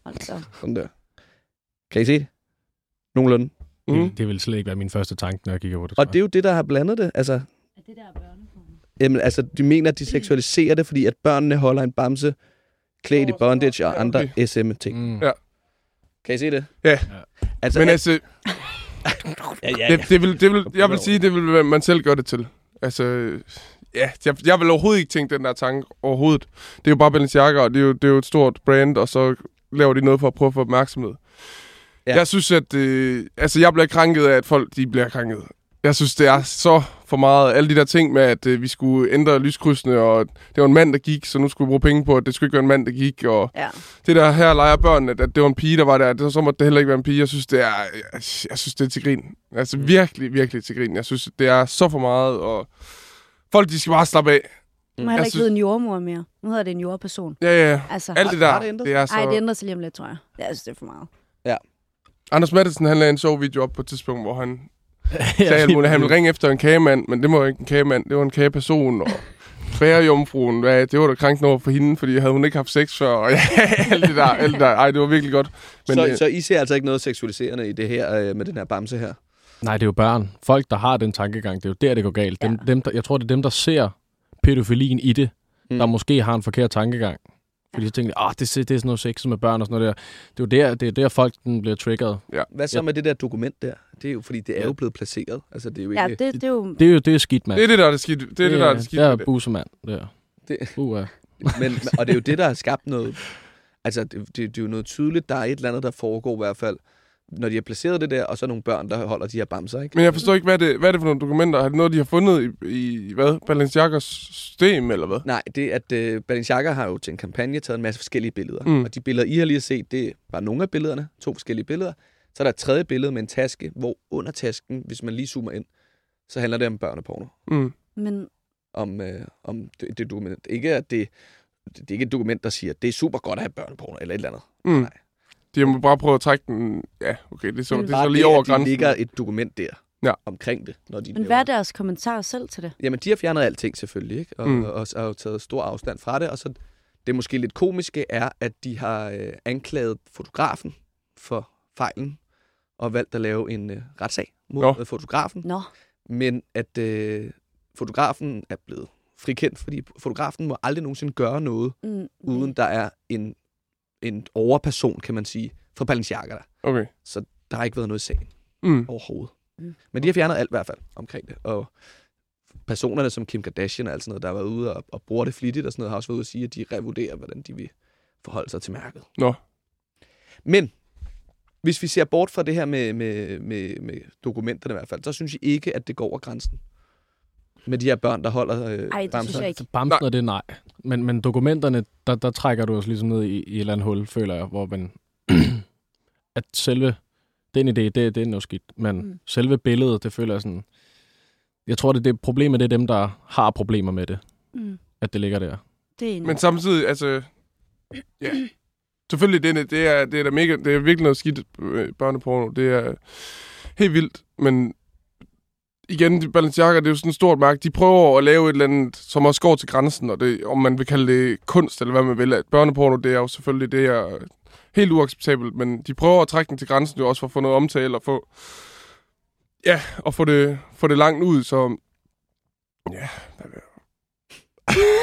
Altså, Sådan der. Kan I se det? Nogenlunde. Mm. Det, det vil slet ikke være min første tanke, når jeg kigger på det. Og det er jo det, der har blandet det. Altså, er det der børneporno? jamen, altså, de mener, at de seksualiserer det, fordi at børnene holder en bamse klædt i bondage og andre SM-ting. Mm. Ja. Kan I se det? Ja. Altså, Men altså, [LAUGHS] ja, ja, det, det, vil, det vil, jeg vil sige, det vil være, man selv gør det til. Altså, ja, jeg, jeg vil overhovedet ikke tænke den der tanke overhovedet. Det er jo bare Balenciaga, og det er jo, det er jo et stort brand, og så laver de noget for at prøve at få opmærksomhed. Ja. Jeg synes, at øh, altså, jeg bliver krænket af, at folk de bliver krænket. Jeg synes, det er så for meget. Alle de der ting med, at øh, vi skulle ændre lyskrydsene, og det var en mand, der gik, så nu skulle vi bruge penge på, at det skulle ikke være en mand, der gik. Og Ja. det der her leger børnene, at det var en pige, der var der, det, så måtte det heller ikke være en pige. Jeg synes, det er, jeg, jeg synes, det er til grin. Altså virkelig, virkelig til grin. Jeg synes, det er så for meget, og folk, de skal bare slappe af. Må heller Jeg ikke synes- en jordmor mere. Nu hedder det en jordperson. Ja, ja. Altså, Alt det Har- der, har det ændret det er så... ej, det ændrer sig lige om lidt, tror jeg. Jeg synes, det er for meget. Anders Madsen, han lagde en sjov video op på et tidspunkt, hvor han [LAUGHS] Ja, sagde, at lige han ville ringe efter en kagemand, men det var ikke en kagemand, det var en kageperson, og bærejomfruen, ja, det var da krænkende over for hende, fordi havde hun ikke haft sex før, og [LAUGHS] ja, alt det der, alt det der. Ej, det var virkelig godt. Men, så, øh, så I ser altså ikke noget seksualiserende i det her øh, med den her bamse her? Nej, det er jo børn. Folk, der har den tankegang, det er jo der, det går galt. Dem, Ja. dem, der, jeg tror, det er dem, der ser pædofilien i det, mm. der måske har en forkert tankegang. Fordi de tænker, ah, det, det er sådan noget sex med børn og sådan noget der. Det er jo der, det er der folk den bliver triggeret. Hvad så Ja. med det der dokument der? Det er jo, fordi det er Ja. jo blevet placeret. Altså, det er jo Ja, ikke... det, det er jo... Det er jo det er skidt, mand. det er det, der er det skidt. Det er det, der er det skidt. Det er busemand, der. Det- Uh, ja. Men, og det er jo det, der har skabt noget... Altså, det, det, det er jo noget tydeligt. Der er et eller andet, der foregår i hvert fald, når de har placeret det der, og så nogle børn, der holder de her bamser, ikke? Men jeg forstår ikke, hvad er det, hvad er det for nogle dokumenter? Er det noget, de har fundet i, i hvad? Balenciagas system, eller hvad? Nej, det er, at uh, Balenciaga har jo til en kampagne taget en masse forskellige billeder. Mm. Og de billeder, I har lige set, det er bare nogle af billederne. To forskellige billeder. Så er der et tredje billede med en taske, hvor under tasken, hvis man lige zoomer ind, så handler det om børneporno. Mm. Men Om, øh, om det, det dokument. Ikke at det, det er ikke et dokument, der siger, det er super godt at have børneporno, eller et eller andet. Mm. Nej. De må bare prøve at trække den... Ja, okay, det er så, det er så lige over at de grænsen. ligger et dokument der Ja. omkring det. Når de Men hvad er det. deres kommentar selv til det? Jamen, de har fjernet alting selvfølgelig, ikke? Og, Mm. mm. og, og, og har jo taget stor afstand fra det. Og så det måske lidt komiske er, at de har øh, anklaget fotografen for fejlen, og valgt at lave en øh, retssag mod Nå. øh, fotografen. Nå, Men at øh, fotografen er blevet frikendt, fordi fotografen må aldrig nogensinde gøre noget, mm, uden der er en, en overperson, kan man sige, fra Balenciaga der. Okay. Så der har ikke været noget i sagen Mm. overhovedet. Mm. Men de har fjernet alt i hvert fald omkring det. Og personerne som Kim Kardashian og alt sådan noget, der har været ude og, og bruger det flittigt og sådan noget, har også været ude at sige, at de revurderer, hvordan de vil forholde sig til mærket. Nå. Men hvis vi ser bort fra det her med, med, med, med dokumenterne i hvert fald, så synes jeg ikke, at det går over grænsen. Med de her børn, der holder øh, Ej, det synes bamser. jeg ikke. Bamsen og det, nej. Men, men dokumenterne, der, der trækker du os ligesom ned i, i et eller andet hul, føler jeg, hvor man... [CLEARS THROAT] at selve den idé, det, det er noget skidt. Men Mm. selve billedet, det føler jeg sådan... Jeg tror, det, det problemet det er dem, der har problemer med det, Mm. at det ligger der. Det er. Men samtidig, altså... Ja. Selvfølgelig, det er, det er, det er, da mega, det er virkelig noget skidt øh, børneporno. Det er helt vildt. Men igen, de Balenciaga, det er jo sådan et stort mærke. De prøver at lave et eller andet, som også går til grænsen, og det, om man vil kalde det kunst, eller hvad man vil. Børneporno, det er jo selvfølgelig det er helt uacceptabelt, men de prøver at trække den til grænsen, jo også for at få noget omtale, og få, ja, og få det, få det langt ud, så ja,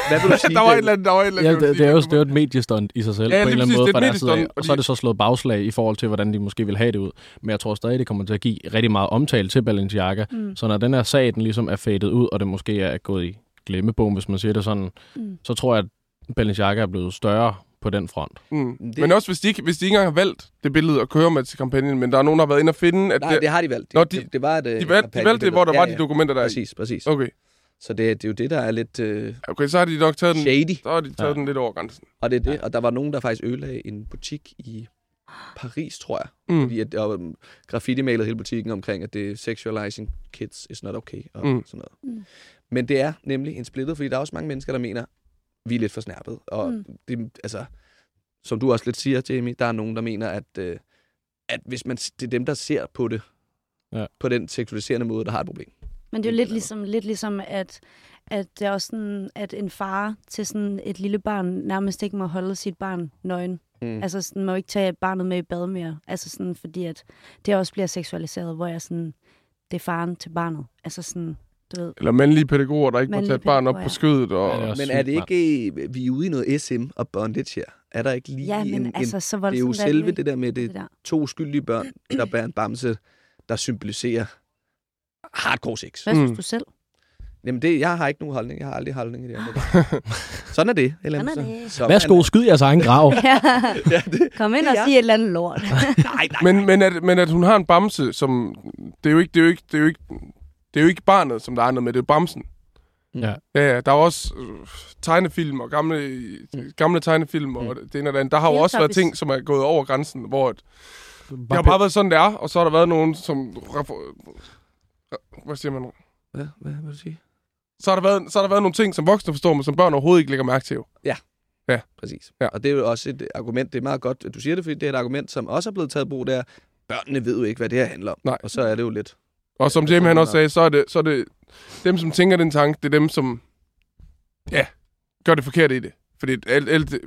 hvad vil du [LAUGHS] sige? der var et eller andet, der var et eller andet. Ja, det, det, er jo, det er jo et mediestunt i sig selv, Ja, på en eller anden måde, fra deres side af. Og så er det så slået bagslag i forhold til, hvordan de måske vil have det ud. Men jeg tror stadig, det kommer til at give rigtig meget omtale til Balenciaga. Mm. Så når den her sag, den ligesom er fadet ud, og det måske er gået i glemmebogen, hvis man siger det sådan, Mm. så tror jeg, at Balenciaga er blevet større på den front. Mm. Det- Men også hvis de, ikke, hvis de ikke engang har valgt det billede at køre med til kampagnen, men der er nogen, der har været inde og finde, at Nej, det, det har de valgt. Nå, det, de- det, det var et, øh, de, valgte, de valgte det, hvor der var de dokumenter der i. Præcis, præcis. Okay. Så det, det er jo det, der er lidt øh, okay, så har de nok taget den, shady. så har de taget Ja. den lidt over grænsen. Og det er det. Og der var nogen, der faktisk ødelagde en butik i Paris, tror jeg. Mm. Fordi at var um, graffiti-malet hele butikken omkring, at det er sexualizing kids is not okay. Og Mm. sådan noget. Mm. Men det er nemlig en splittet, fordi der er også mange mennesker, der mener, vi er lidt for snærpet. Og Mm. det, altså, som du også lidt siger, Jamie, der er nogen, der mener, at, øh, at hvis man, det er dem, der ser på det, Ja. på den seksualiserende måde, der har et problem. Men det er jo lidt ligesom, lidt ligesom at, at det er også sådan, at en far til sådan et lille barn nærmest ikke må holde sit barn nøgen. Mm. Altså sådan, må jo ikke tage barnet med i bad mere. Altså sådan, fordi at det også bliver seksualiseret, hvor jeg sådan, det er faren til barnet. Altså sådan, du ved. Eller mandlige pædagoger, der ikke må Mandlige tage et barn op pædagoger, på ja. skødet. Og, Ja, det er Men er det ikke, vi er ude i noget SM og bondage her? Er der ikke lige Ja, men en, altså, så det er jo selve det der med, det det der. to uskyldige børn, der bærer en bamse, der symboliserer hardcore sex. Hvad Mm. synes du selv? Jamen, det, jeg har ikke nogen holdning. Jeg har aldrig holdning i det her. [LAUGHS] Sådan er det. Eller Sådan er det. Så, Værsgo, skyd jeres egen grav. Ja. [LAUGHS] Ja, det, Kom ind Det og sig et eller andet lort. [LAUGHS] nej, nej. men, men, at, men at hun har en bamse, som... Det er jo ikke, det er jo ikke, det er jo ikke, det er jo ikke barnet, som der er noget med, det er bamsen. Ja. Ja, ja, der er også øh, tegnefilm og gamle, gamle tegnefilm, og det ene og det andet. Der har jo også været ting, som er gået over grænsen, hvor et, det har Bare bare været sådan, det er, og så har der været nogen, som... Hvad siger man? Hvad, hvad vil du sige? Så har, der været, så har der været nogle ting, som voksne forstår, men som børn overhovedet ikke lægger mærke til. Jo. Præcis. Ja. Og det er jo også et argument, det er meget godt, at du siger det, fordi det er et argument, som også er blevet taget brug, det er, børnene ved jo ikke, hvad det her handler om. Nej. Og så er det jo lidt... Og som Jamie han også sagde, så er, det, så er det dem, som tænker den tanke, det er dem, som ja, gør det forkert i det. Fordi alt, alt, det,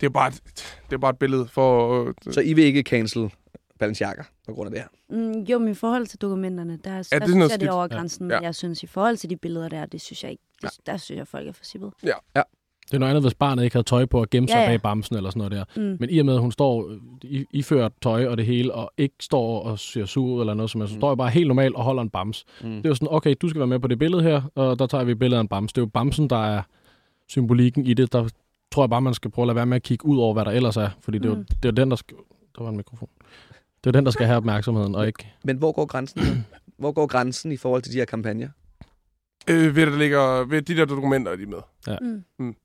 det, er bare et, det er bare et billede for... Øh, Så I vil ikke cancel Balenciaga på grund af det her? Mm, jo, men i forhold til dokumenterne, der, ja, er der noget synes jeg, det er over Ja. grænsen. Ja. Men jeg synes, i forhold til de billeder der, det synes jeg ikke. Det, Der synes jeg, folk er for sippet. Det er noget andet, hvis barnet ikke havde tøj på at gemme sig Ja, ja. bag bamsen eller sådan noget der. Mm. Men i og med, at hun står øh, i, iført tøj og det hele, og ikke står og ser sur ud eller noget som helst, så Mm. står jeg bare helt normalt og holder en bams. Mm. Det er jo sådan, okay, du skal være med på det billede her, og der tager vi et billede af en bams. Det er jo bamsen, der er symbolikken i det. Der tror jeg bare, man skal prøve at lade være med at kigge ud over, hvad der ellers er. Fordi det er jo, Mm. det er jo den, der skal... Der var en mikrofon. Det er den, der skal have opmærksomheden, og ikke... Men hvor går grænsen? hvor går grænsen i forhold til de her kampagner? øh, ved, der ligger, ved de der dokumenter, er de med. Mm.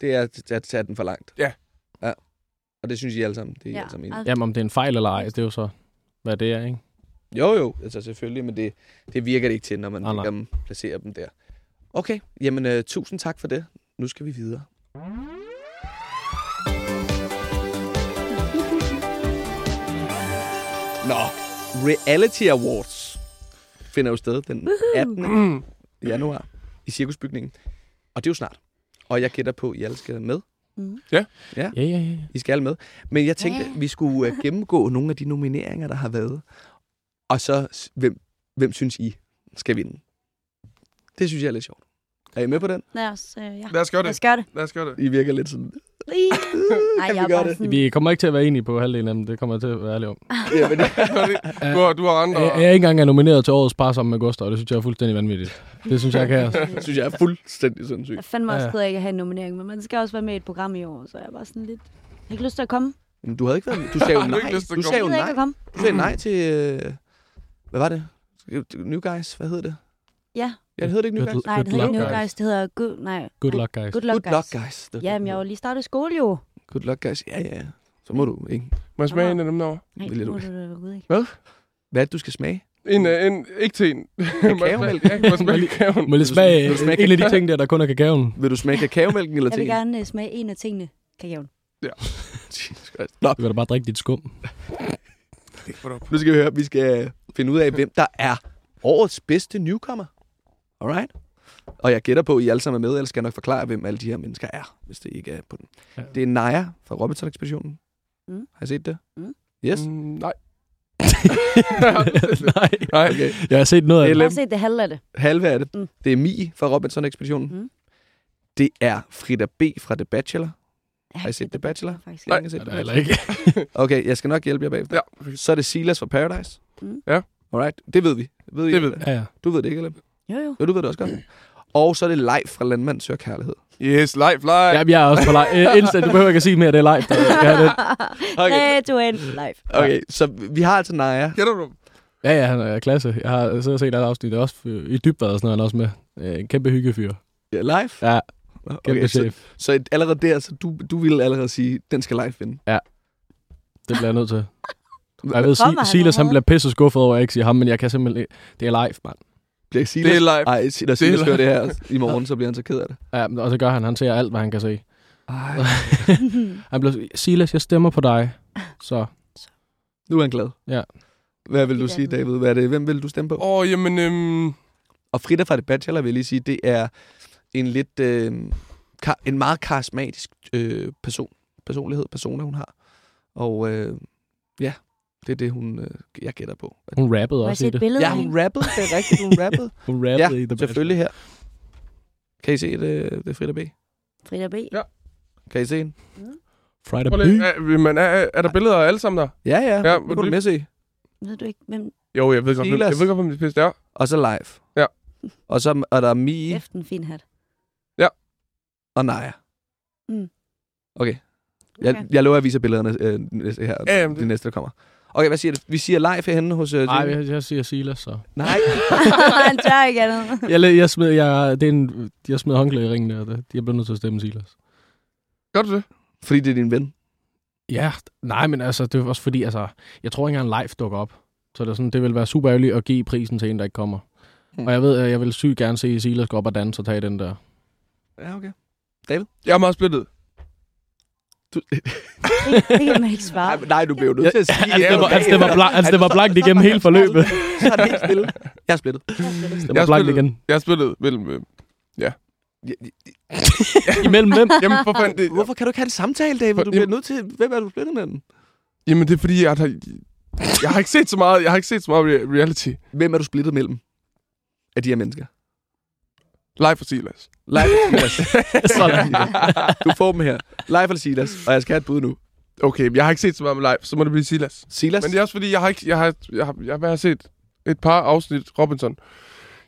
Det er at- tage den for langt. Ja. ja. Og det synes I alle sammen. Det er I Ja, alle sammen. Jamen, om det er en fejl eller ej, det er jo så, hvad det er, ikke? Jo, jo, altså selvfølgelig, men det, det virker det ikke til, når man Ah, nej. kan placere dem der. Okay, jamen uh, tusind tak for det. Nu skal vi videre. Nå, Reality Awards finder jo sted den 18. Mm. januar i Cirkusbygningen. Og det er jo snart. Og jeg gætter på, at I alle skal med. Mm. Ja, ja, ja. ja. I skal alle med. Men jeg tænkte, Ja. vi skulle uh, gennemgå nogle af de nomineringer, der har været. Og så, hvem, hvem synes I skal vinde? Det synes jeg er lidt sjovt. Er I med på den? Lad os, øh, ja. Lad os gøre Lad det. os gøre det. Lad os gøre det. I virker lidt sådan... Nej, vi jeg gøre bare det? sådan... Vi kommer ikke til at være enige på halvdelen af dem, det kommer jeg til at være ærlig om. Ja, men, [LAUGHS] Du har, du har andre... Jeg, jeg er ikke engang er nomineret til årets par sammen med Gustav, og det synes jeg er fuldstændig vanvittigt. Det synes jeg kan. [LAUGHS] det synes jeg er fuldstændig sindssygt. Jeg fandme Ja, også ja. ked af ikke at have en nominering, men man skal også være med i et program i år, så jeg er bare sådan lidt... Jeg har ikke lyst til at komme. Men du havde ikke været... Du sagde jo [LAUGHS] nej. lyst til at Du sagde jo nej. Du sagde nej til... Øh, hvad var det? New Guys? Hvad hedder det? Ja. Ja, det hedder det ikke New Good- Guys? Nej, Good det hedder ikke New guys. Det hedder Good... Nej. Good luck, guys. Good luck, Good guys. luck, guys. Det- Ja, men jeg har jo lige startet skole jo. Good luck, guys. Ja, ja. Så må du, ikke? Må jeg smage en af dem derovre? Nej, det du må ikke? du da overhovedet ikke. Hvad det, du skal smage? En, øh, en, ikke til en. [LAUGHS] Kakaomælk? Ja, må jeg smage kakaoen? Må jeg smage Vil du smage en af de ting der, der kun er kakaoen? Vil du smage kakaomælken eller Jeg vil teen? gerne øh, smage en af tingene. Kakaoen. [LAUGHS] Jesus Christ. Nå, Du kan da bare drikke dit skum. [LAUGHS] nu skal vi høre, vi skal finde ud af, hvem der er årets bedste newcomer. Alright? Og jeg gætter på, at I alle sammen er med, ellers skal jeg nok forklare, hvem alle de her mennesker er, hvis det ikke er på den. Ja. Det er Naja fra Robinson-ekspeditionen. Mm. Har I set det? Mm. Yes. Mm, nej. [LAUGHS] Nej, Nej. Okay. jeg har set noget af Jeg det. har set det halve af det. Halve af det. Mm. Det er Mi fra Robinson-ekspeditionen. Mm. Det er Frida B. fra The Bachelor. Jeg Har I set The Bachelor? Faktisk. Nej. ikke. Har set The det er heller ikke. [LAUGHS] Okay, jeg skal nok hjælpe jer bagefter. Ja. Så er det Silas fra Paradise. Mm. Ja. Alright, det ved vi. Ved I Det ved. Ja, ja. Du ved det ikke, eller? Jo, jo. Jo, du ved det også godt. Og så er det live fra Landmand Søger Kærlighed. Yes, live, live. Ja, jeg er også på live. Insta, du behøver ikke at sige mere, det er live. Der. [LAUGHS] Ja, det. Okay. 3, 2, 1, live. Okay, så vi har altså Naja. Kender du ja, ja, han er klasse. Jeg har siddet og set alle afsnit. også øh, i dybvad og sådan noget, han er også med. Øh, En kæmpe hyggefyr. Ja, live? Ja, kæmpe Okay, så, chef. så allerede der, så du, du ville allerede sige, den skal live finde. Det bliver jeg nødt til. Jeg ved, Silas han bliver pisse skuffet over, at jeg ikke siger ham, men jeg kan simpelthen. Det er live, mand. Bliver Silas? Det er live. Ej, Silas, Det er Silas hører det her i morgen, [LAUGHS] så bliver han så ked af det. Ja, men- og så gør han, han ser alt, hvad han kan se. Ej, [LAUGHS] Han bliver, Silas, jeg stemmer på dig. Så nu er han glad. Ja. Hvad vil du sige, det. David? Hvad er det? Hvem vil du stemme på? Åh, oh, jamen, øhm, Og Frida fra The Bachelor vil jeg lige sige, det er en lidt øh, kar- en meget karismatisk øh, person, personlighed, persona hun har. Og øh, ja, det er det, hun, øh, jeg gætter på. hun rappede også i et det. billede Ja, hun hende? rappede, det er rigtigt, hun rappede. [LAUGHS] Hun rappede ja, i The selvfølgelig her. Kan I se det, det er Frida B? Frida B. Ja. Kan I se den? Friday prøv lige, er, men er, er der billeder af alle sammen der? Ja, ja, Ja, ja det vil kan du med se. Ved du ikke, hvem Jo, jeg ved godt, hvem, jeg ved godt, hvem det pisse er. Og så live. Ja. Og så er der Mi efter en fin hat? og Naja. Mm. Okay. Jeg, jeg lover at vise billederne øh, næste, her, Ja, jamen, det det- næste, der kommer. Okay, hvad siger du? Vi siger live herhenne hos... Øh, Nej, jeg, jeg siger Silas, så. Nej. [LAUGHS] Han tør ikke andet. Jeg, jeg smed, jeg, det er en, jeg smed håndklæde i ringen der. Det- Jeg blev nødt til at stemme Silas. Gør du det? Fordi det er din ven. Ja, nej, men altså, det er også fordi, altså, jeg tror ikke engang live dukker op. Så det, er sådan, det vil være super ærgerligt at give prisen til en, der ikke kommer. Hmm. Og jeg ved, at jeg vil sygt gerne se Silas gå op og danse og tage den der. Ja, okay. Jeg er meget splittet. Du, [LAUGHS] Det, kan man ikke svare. nej, nej, du blev nødt til at sige... Altså, det var, okay. altså, det var, blank, det var blankt igennem hele forløbet. Så er det stille. Jeg er splittet. Det Jeg var er blankt spillet. igen. Jeg er splittet mellem... Øh, Ja, [LAUGHS] Imellem hvem? jamen, for fanden, det, Hvorfor kan du ikke have en samtale, David? For- Du bliver nødt til... Hvem er du splittet med den? jamen, det er fordi, jeg har, jeg har ikke set så meget, jeg har ikke set så meget re- reality. Hvem er du splittet mellem? Af de her mennesker. Live for Silas. Live eller Silas. [LAUGHS] Sådan. [LAUGHS] Du får dem her. Live eller Silas. Og jeg skal have et bud nu. Okay, men jeg har ikke set så meget med live, så må det blive Silas. Silas? Men det er også fordi, jeg har ikke, jeg har, jeg har, jeg har set et par afsnit Robinson.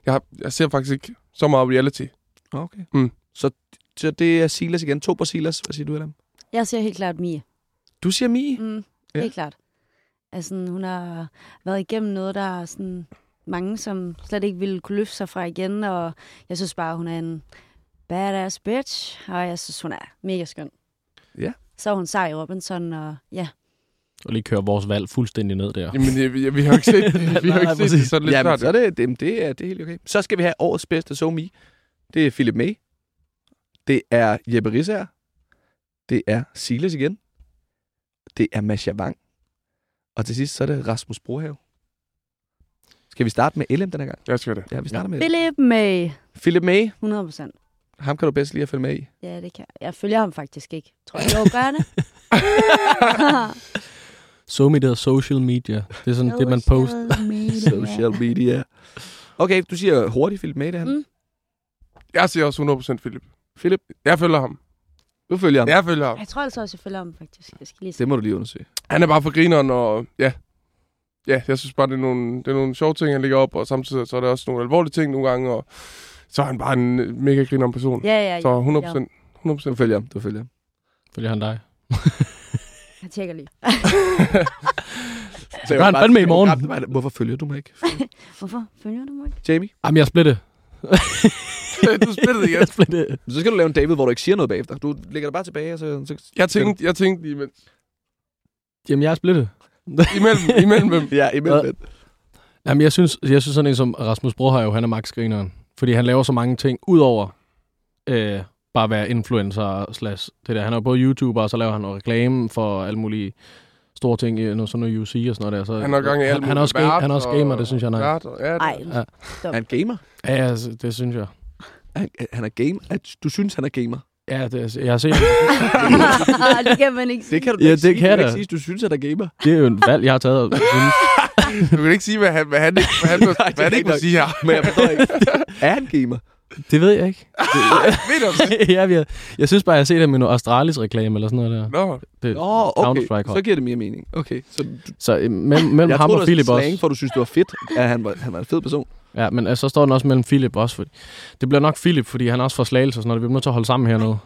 Jeg, har, jeg ser faktisk ikke så meget reality. Okay. Mm. Så, så det er Silas igen. To på Silas. Hvad siger du, Adam? Jeg siger helt klart Mia. Du siger Mi. Mm, Ja. helt klart. Altså, hun har været igennem noget, der er sådan mange, som slet ikke ville kunne løfte sig fra igen, og jeg synes bare, hun er en badass bitch, og jeg synes, hun er mega skøn. Ja. Så er hun sej i Robinson, og ja. Og lige køre vores valg fuldstændig ned der. Jamen, jeg, jeg, vi har jo ikke set, [LAUGHS] vi har ikke set det, præcis. så det lidt Ja, men svært. så er det, det, det, er, det er helt okay. Så skal vi have årets bedste So Me. Det er Philip May. Det er Jeppe Risser. Det er Silas igen. Det er Masha Wang. Og til sidst så er det Rasmus Brohave. Skal vi starte med LM den her gang? Jeg skal det. Ja, vi starter med Philip May, Philip May. 100 procent. Ham kan du bedst lide at følge med i. Ja, det kan jeg. Jeg følger ham faktisk ikke. Tror jeg, jo, gør det? [LAUGHS] Så med det hedder social media. Det er sådan det, man poster. Social media. Social media. Okay, du siger hurtigt Philip May, det her. Mm. Jeg siger også 100% Philip. Philip, Jeg følger ham. du følger ham. Jeg følger ham. Jeg tror altså også, jeg følger ham, faktisk. Jeg skal lige se. Det må du lige undersøge. Han er bare for grineren, og ja. Ja, jeg synes bare, det er nogle, det er nogle sjove ting, han ligger op, og samtidig så er der også nogle alvorlige ting nogle gange, og så er han bare en mega grineren person. Ja, ja, ja. Så 100%. Ja. 100%. Du følger ham, du følger ham. Følger han dig? [LAUGHS] Jeg tjekker lige. [LAUGHS] Så gør han fandme i morgen. Hvorfor følger du mig ikke? [LAUGHS] Hvorfor følger du mig ikke? Jamie? Jamen, jeg splittet. du spillede igen. Jeg splittet. Så skal du lave en David, hvor du ikke siger noget bagefter. Du lægger dig bare tilbage, og så... så Jeg tænkte, jeg tænkte imens. Jamen, jeg er splittet. [LAUGHS] Imellem, imellem hvem? Ja, imellem. Hvad? Jamen, jeg synes, jeg synes sådan en som Rasmus Brohøj, han er max grineren. Fordi han laver så mange ting, udover øh, bare at være influencer slash det der. Han er jo både YouTuber, og så laver han noget reklame for alle mulige store ting, øh, noget sådan noget UC og sådan noget der. Så, Han er gang i alt han, han, er også, han er også gamer, det synes jeg, han er. Og- ja, det- Nej, Ja. Er han gamer? Ja, altså, det synes jeg. Han, han er game. At du synes, han er gamer? Ja, det, jeg har set [LAUGHS] det kan man ikke sige. Det kan du Ja, ikke det sige. kan du jeg ikke sige, du synes, han er gamer. Det er jo en valg, jeg har taget. Synes, [LAUGHS] Du kan ikke sige, hvad han, hvad han, hvad han, hvad Nej, han, det er ikke må sige her. Men jeg forstår ikke. [LAUGHS] Er han gamer? det ved jeg ikke. Ved du ja, jeg, jeg synes bare, jeg har set ham i noget Astralis-reklame eller sådan noget der. Nå, Det, oh, okay. Så giver det mere mening. Okay. Så du, Så øh, mellem, mellem jeg ham troede, og Philip også. slang, for du synes, det var fedt, at han var, han var en fed person. Ja, men øh, så står den også mellem Philip også. Fordi det bliver nok Philip, fordi han er også fra Slagelse og sådan noget. Vi bliver nødt til at holde sammen hernede.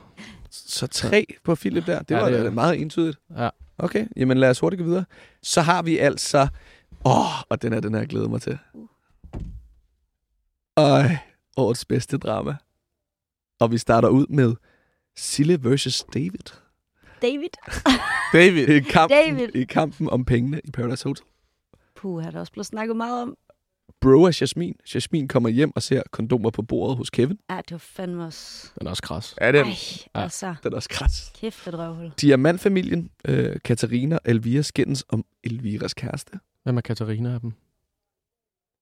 Så tre på Philip der. Det Ja, var det da meget entydigt. Ja. Okay, jamen lad os hurtigt gå videre. Så har vi altså... Åh, oh, og den er den her, jeg glæder mig til. Ej, årets bedste drama. Og vi starter ud med Sille versus David. David? [LAUGHS] David. I kampen, David. I kampen om pengene i Paradise Hotel. Puh, har der også blevet snakket meget om. Bro og Jasmin. Jasmin kommer hjem og ser kondomer på bordet hos Kevin. Ja, det var fandme også... Den er også kras. Ja, det er Ej, Ja. altså. Den er også kras. Kæft et røvhul. Diamantfamilien, øh, Katarina og Elvira skændes om Elviras kæreste. Hvem er Katarina af dem?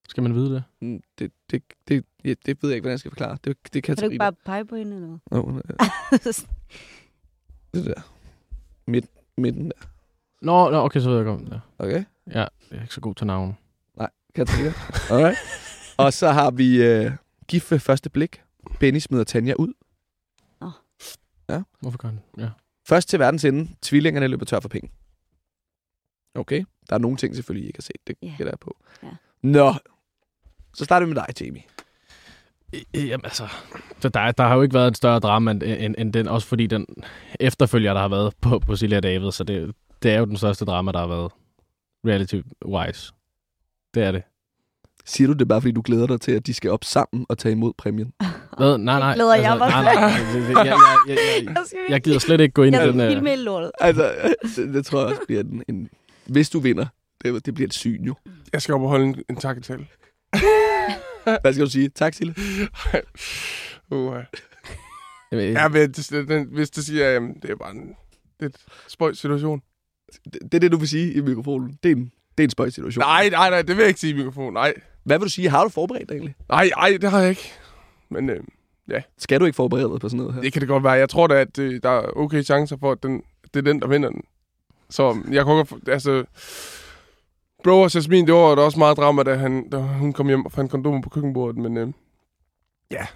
Skal man vide det? Mm, Det, det, det, det, det ved jeg ikke, hvordan jeg skal forklare. Det, det er Kan du Katarina. ikke bare pege på hende eller noget? Nå, øh, [LAUGHS] det der. Midt, midten der. Nå, nå okay, så ved jeg godt. Ja. Okay. ja, jeg er ikke så god til navn. Katarina. [LAUGHS] Alright. Og så har vi øh, gift ved første blik. Benny smider Tanja ud. Hvorfor gør han? Ja. Først til verdens ende. Tvillingerne løber tør for penge. Okay. Der er nogle ting selvfølgelig, I ikke har set. Det Ja. gætter jeg på. Ja. Nå. Så starter vi med dig, Jamie. Jamen altså, der, der, der har jo ikke været et større drama end, end, end den, også fordi den efterfølger, der har været på, på Silja David, så det, det er jo den største drama, der har været reality-wise. Det er det. Siger du det bare, fordi du glæder dig til, at de skal op sammen og tage imod præmien? [LAUGHS] Hvad? Nej, nej. glæder jeg mig nej, nej, jeg, jeg, jeg, jeg, skal jeg gider slet ikke gå ind i Jeg den... skal øh, filme hele lortet. Altså, det, det tror jeg også bliver en, en... Hvis du vinder, det, det bliver et syn jo. Jeg skal op og holde en, en takketale. [LAUGHS] Hvad skal du sige? Tak, Sille. [LAUGHS] Uh, jeg- ja, men det, den, hvis det siger, jamen, det er bare en lidt spøjs situation. Det, det er det, du vil sige i mikrofonen. Det er en, det er en spøjs situation. Nej, nej, nej, det vil jeg ikke sige i mikrofonen. Nej, Hvad vil du sige? Har du forberedt dig egentlig? nej, nej, det har jeg ikke. Men øh, Skal du ikke forberede dig på sådan noget her? det kan det godt være. Jeg tror da, at øh, der er okay chancer for, at den, det er den, der vinder den. Så jeg kunne godt... Altså, Bro og Jasmin, det var da også meget drama, da, han, da hun kom hjem og fandt kondomer på køkkenbordet. Men øh, ja,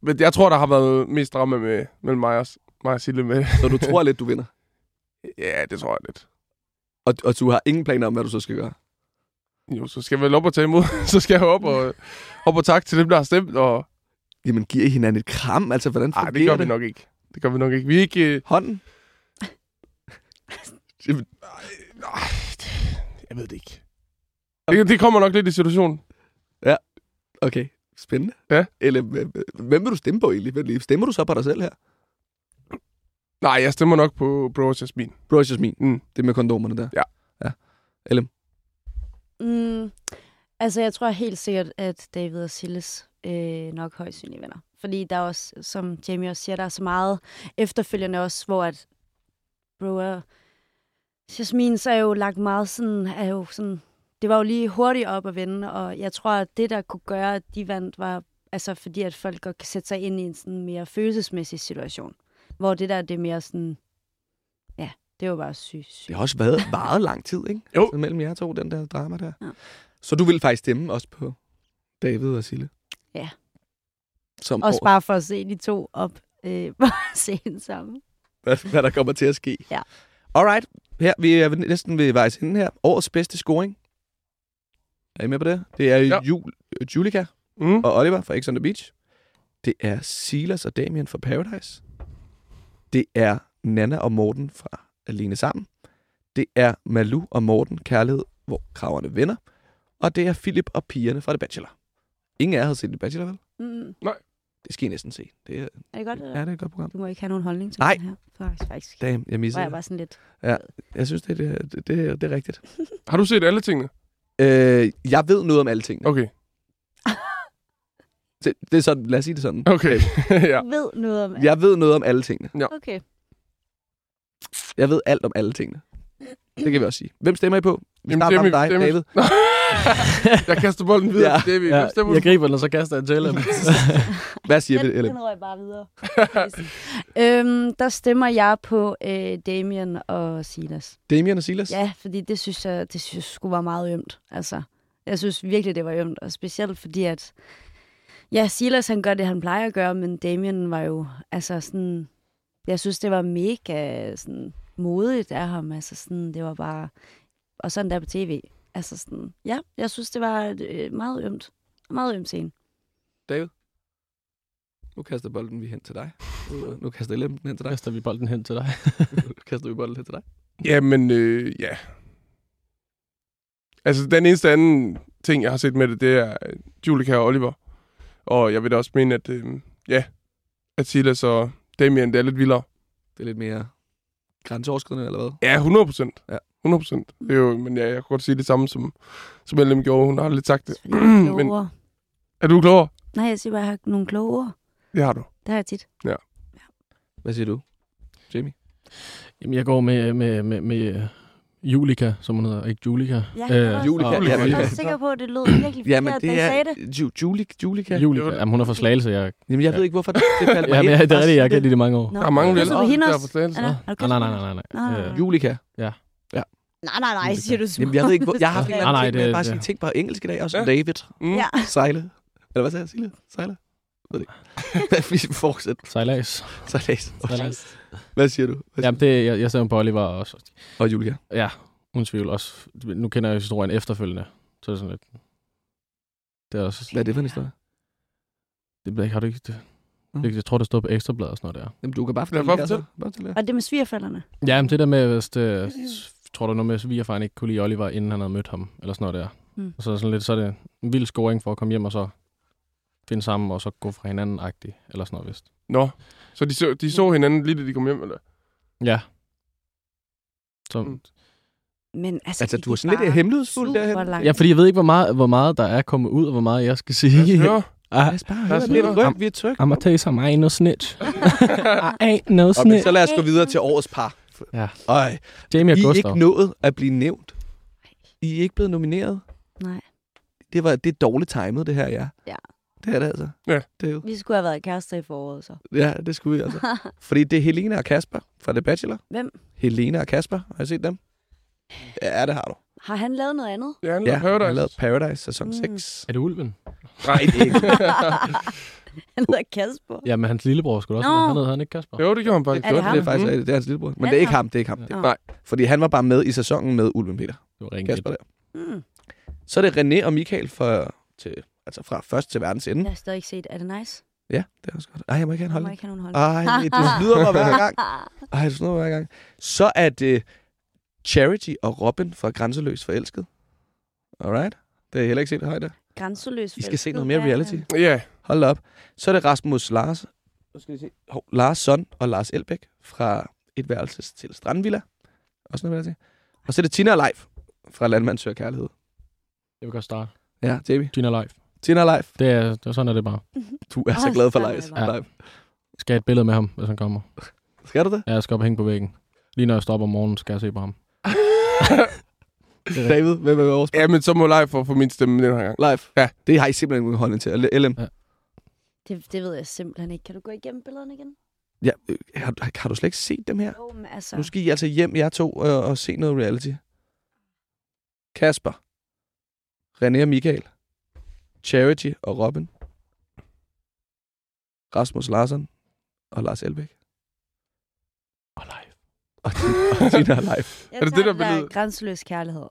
men jeg tror, der har været mest drama med, mellem mig og, mig og Sille med. Så du tror lidt, du vinder? [LAUGHS] Ja, det tror jeg lidt. Og, og du har ingen planer om, hvad du så skal gøre? Jo, så skal jeg vel op og tage imod. [LAUGHS] så skal jeg op og, op og tak til dem, der har stemt. Og... Jamen, giver I hinanden et kram? Altså, hvordan Ej, fungerer det gør vi nok ikke. Det gør vi nok ikke. Vi er ikke... Øh... Hånden? [LAUGHS] Jamen, Nej, det... jeg ved det ikke. Det, det kommer nok lidt i situationen. Okay, spændende. Ja. Eller, hvem vil du stemme på egentlig? Stemmer du så på dig selv her? Nej, jeg stemmer nok på Bro og Jasmin. Bro Jasmin. Mm. Det med kondomerne der. Ja. ja. Mm, altså, jeg tror helt sikkert, at David og Silles øh, nok højst synlige venner. Fordi der er også, som Jamie også siger, der er så meget efterfølgende også, hvor at Bro og Jasmin, så er jo lagt meget sådan, er jo sådan, det var jo lige hurtigt op at vende, og jeg tror, at det, der kunne gøre, at de vandt, var altså fordi, at folk godt kan sætte sig ind i en sådan mere følelsesmæssig situation. Hvor det der, det er mere sådan, ja, det var bare sygt, sygt. Det har også været meget lang tid, ikke? Jo. Så mellem jer to, den der drama der. Ja. Så du vil faktisk stemme også på David og Sille? Ja. Som Også år- bare for at se de to op øh, [LAUGHS] på scenen sammen. hvad, hvad der kommer til at ske. Ja. Alright, her, vi er næsten ved vejs ende her. Årets bedste scoring. Er I med på det? Det er ja. Jul, Julika Mm. og Oliver fra X on the Beach. Det er Silas og Damien fra Paradise. Det er Nana og Morten fra Alene Sammen. Det er Malu og Morten Kærlighed, hvor kraverne vender. Og det er Philip og pigerne fra The Bachelor. Ingen af jer har set The Bachelor, vel? Mm. Det skal I næsten se. Det er, Er det godt? Ja, det er et godt program. Du må ikke have nogen holdning til Nej. det her. Faktisk, faktisk. Damn, jeg Var misser jeg det. bare sådan lidt... Jeg synes, det, er- det, det, det, det er rigtigt. Har du set alle tingene? Øh, jeg ved noget om alle tingene. Okay. Det, det er sådan, lad os sige det sådan. Okay. [LAUGHS] ja. Ved noget om... Jeg ved noget om alle tingene. Okay. Jeg ved alt om alle tingene. Det kan vi også sige. Hvem stemmer I på? Vi Jamen, starter det er med dig, er David. [LAUGHS] jeg kaster bolden videre Ja. til David. Ja, Hvem jeg griber den, og så kaster jeg til ham. [LAUGHS] Hvad siger Den, vi, Ellen? den røg bare videre. øhm, der stemmer jeg på øh, Damien og Silas. Damien og Silas? Ja, fordi det synes jeg, det synes jeg skulle være meget ømt. Altså, jeg synes virkelig, det var ømt. Og specielt fordi, at ja, Silas han gør det, han plejer at gøre, men Damien var jo, altså sådan, jeg synes, det var mega sådan, modigt af ham. Altså sådan, det var bare, og sådan der på tv. Altså sådan, ja, jeg synes, det var øh, meget ømt. Meget ømt scene. David? Nu kaster bolden vi hen til dig. Nu, nu kaster Ellen den hen til dig. Kaster vi bolden hen til dig. Nu [LAUGHS] kaster vi bolden hen til dig. Jamen, øh, ja. Altså, den eneste anden ting, jeg har set med det, det er øh, Julika og Oliver. Og jeg vil da også mene, at, øh, ja, at Silas og Damien, det er lidt vildere. Det er lidt mere grænseoverskridende, eller hvad? Ja, 100 procent. Ja. 100 procent. Det er jo, men ja, jeg kan godt sige det samme, som, som Ellen gjorde. Hun har lidt sagt det. Er [CLEARS THROAT] men er du klogere? Nej, jeg siger bare, at jeg har nogle kloge ord. Det har du. Det har jeg tit. Hvad siger du, Jamie? Jamen, jeg går med, med, med, med Julika, som hun hedder. Ikke Julika. Ja, jeg var Julika, og- ja, Jeg men- var sikker på, at det lød virkelig forkert, Jamen, da det jeg sagde er det. Ju- Julika. Julika. Julika. Jamen, hun er fra Slagelse. Jeg, Jamen, jeg ved ikke, hvorfor det, det faldt mig ja, men, ind. ja, det er rigtigt. Jeg har kendt det i mange år. Nå, Der er mange der også? på Slagelse. Nej, kysset nej, hende? nej, nej, nej. Nå, Øh, Julika. Nej, nej, nej, siger du så. Jamen, jeg ved ikke, hvor... Jeg har haft en eller Nej, anden nej, ting med det- bare ting på engelsk i dag. Også Ja. David. Mm. Ja. Sejle. Eller hvad sagde jeg? Sile? Sejle? Ved det ikke. [LAUGHS] vi fortsætter. Sejlads. Sejlads. Sejlads. Hvad siger du? Hvad siger Jamen, det, jeg, jeg stemmer på Oliver også. Og Julika. Ja, uden tvivl også. Nu kender jeg jo historien efterfølgende. Så er det sådan lidt... Det er også... Hvad er det for en historie? Det bliver ikke, har du ikke... Det, Mm. jeg tror, det står på Ekstrabladet og sådan noget der. Jamen, du kan bare fortælle. altså. fortælle. Bare fortælle. Og det med svigerforældrene. Ja, men det der med, hvis det, tror du noget med, at svigerfaren ikke kunne lide Oliver, inden han havde mødt ham, eller sådan noget der. Mm. Og så er det sådan lidt, så er det en vild scoring for at komme hjem og så finde sammen, og så gå fra hinanden agtigt eller sådan noget vist. Nå, så de så, de så hinanden lige da de kom hjem, eller? Ja. Så, Mm. mm. Men altså, Altså, det du er sådan lidt hemmelighedsfuld derhen. langt. Ja, fordi jeg ved ikke, hvor meget, hvor meget der er kommet ud, og hvor meget jeg skal sige. Lad os høre. Ah, Lad os bare høre. Vi er høre. tryg. Vi er tryg. I'm you something, [LAUGHS] I ain't no snitch. I ain't no snitch. så lad os gå videre til årets par. Ja. Øj, Jamie og I er ikke nået at blive nævnt. I er ikke blevet nomineret. Nej. Det, var, det er dårligt timet, det her, ja. Ja. Det er det altså. Ja. Det er jo, Vi skulle have været kærester i foråret, så. ja, det skulle vi altså. Fordi det er Helena og Kasper fra The Bachelor. Hvem? Helena og Kasper, har I set dem? Ja, det har du. Har han lavet noget andet? Ja, han Ja, lavede han Paradise. har lavet Paradise sæson Mm. 6. Er det Ulven? Nej, det er ikke. [LAUGHS] Han hedder Kasper. Ja, men hans lillebror skulle også Nå. med. Han hedder han ikke Kasper. Jo, det gjorde han faktisk. Er det det ham? er faktisk Mm. Det er hans lillebror. Men Er det er det ikke ham? ham, det er ikke ham. Det er, Nå. nej, fordi han var bare med i sæsonen med Ulven Peter. Det var Kasper der. Mm. Så er det René og Michael fra, til, altså fra først til verdens ende. Jeg har stadig ikke set. Er det nice? Ja, det er også godt. Ej, jeg må ikke have en Jeg må holdning. ikke have nogen holdning. Ej, du snyder mig hver gang. [LAUGHS] Ej, du snyder mig hver gang. Så er det Charity og Robin fra Grænseløs Forelsket. Alright. Det har jeg heller ikke set højde. Grænseløs I skal se noget forelsket. mere er reality. Ja, Hold da op. Så er det Rasmus Lars. Nu skal vi se. Hov, Lars Son og Lars Elbæk fra et værelses til Strandvilla. Også noget reality. Og så er det Tina Leif fra Landmand Søger Kærlighed. Jeg vil godt starte. Ja, Jamie. Gina Live. Tina og Leif. Det er, det er sådan, er det bare. [LAUGHS] Du er så glad for er bare. Ja. Skal jeg have et billede med ham, hvis han kommer? Skal du det? Ja, jeg skal op og hænge på væggen. Lige når jeg stopper om morgenen, skal jeg se på ham. [LAUGHS] David, hvem er vores ja, men så må Leif få, få min stemme den her gang. Leif? Ja. Det har I simpelthen ingen holdning til. LM? Det, det ved jeg simpelthen ikke. Kan du gå igennem billederne igen? Ja, øh, har, har du slet ikke set dem her? Jo, men altså... Nu skal I altså hjem, jer to, og, og se noget reality. Kasper. René og Michael. Charity og Robin. Rasmus Larsson og Lars Elbæk. Og live. Og Tina, er live. Jeg Er det tager det, der billede? grænseløs kærlighed.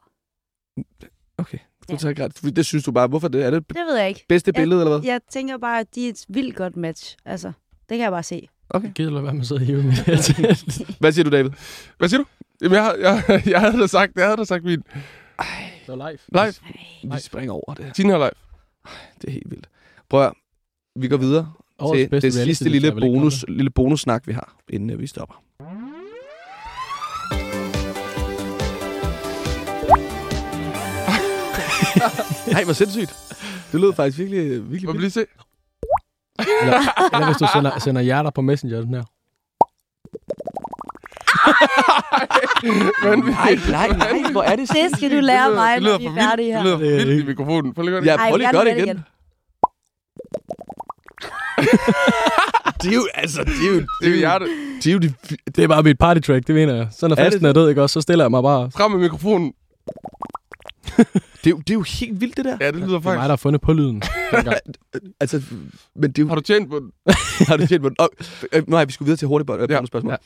Okay, du Ja. tager græt. Det synes du bare, hvorfor det er det Det ved jeg ikke. bedste billede, eller hvad? Jeg tænker bare, at de er et vildt godt match. Altså, det kan jeg bare se. Okay. Gider du være med at hive? [LAUGHS] Hvad siger du, David? Hvad siger du? Jamen, jeg, jeg, jeg havde da sagt, jeg havde da sagt min. Det var live. Live. Vi springer over det. Tina live. Det er helt vildt. Prøv at, vi går videre Årets til bedste det sidste lille, bonus, lille bonussnak, vi har, inden øh, vi stopper. Nej, hvor sindssygt. Det lød faktisk virkelig, virkelig Må vi lige se? Eller, eller hvis du sender, sender hjerter på Messenger, den her. [LAUGHS] Men, Nej, nej, nej, [LAUGHS] hvor er det Det skal du lære mig, det lyder når vi er færdige her. Det lyder for Det er vildt i mikrofonen. Prøv lige at gøre det. Ja, prøv lige at jeg gøre vil det igen. det [LAUGHS] Det er jo, altså, det er jo, Det er jo hjerte. det er jo de, Det er bare mit party track, det mener jeg. Så når Er det festen er død, ikke også, så stiller jeg mig bare. Frem med mikrofonen. det, er jo, det er jo helt vildt, det der. Ja, det lyder Det er mig, faktisk. der har fundet på lyden. Altså, men det er jo, Har du tjent på den? har du tjent på den? Oh, øh, nej, vi skulle videre til hurtigt øh, Ja, spørgsmål. ja.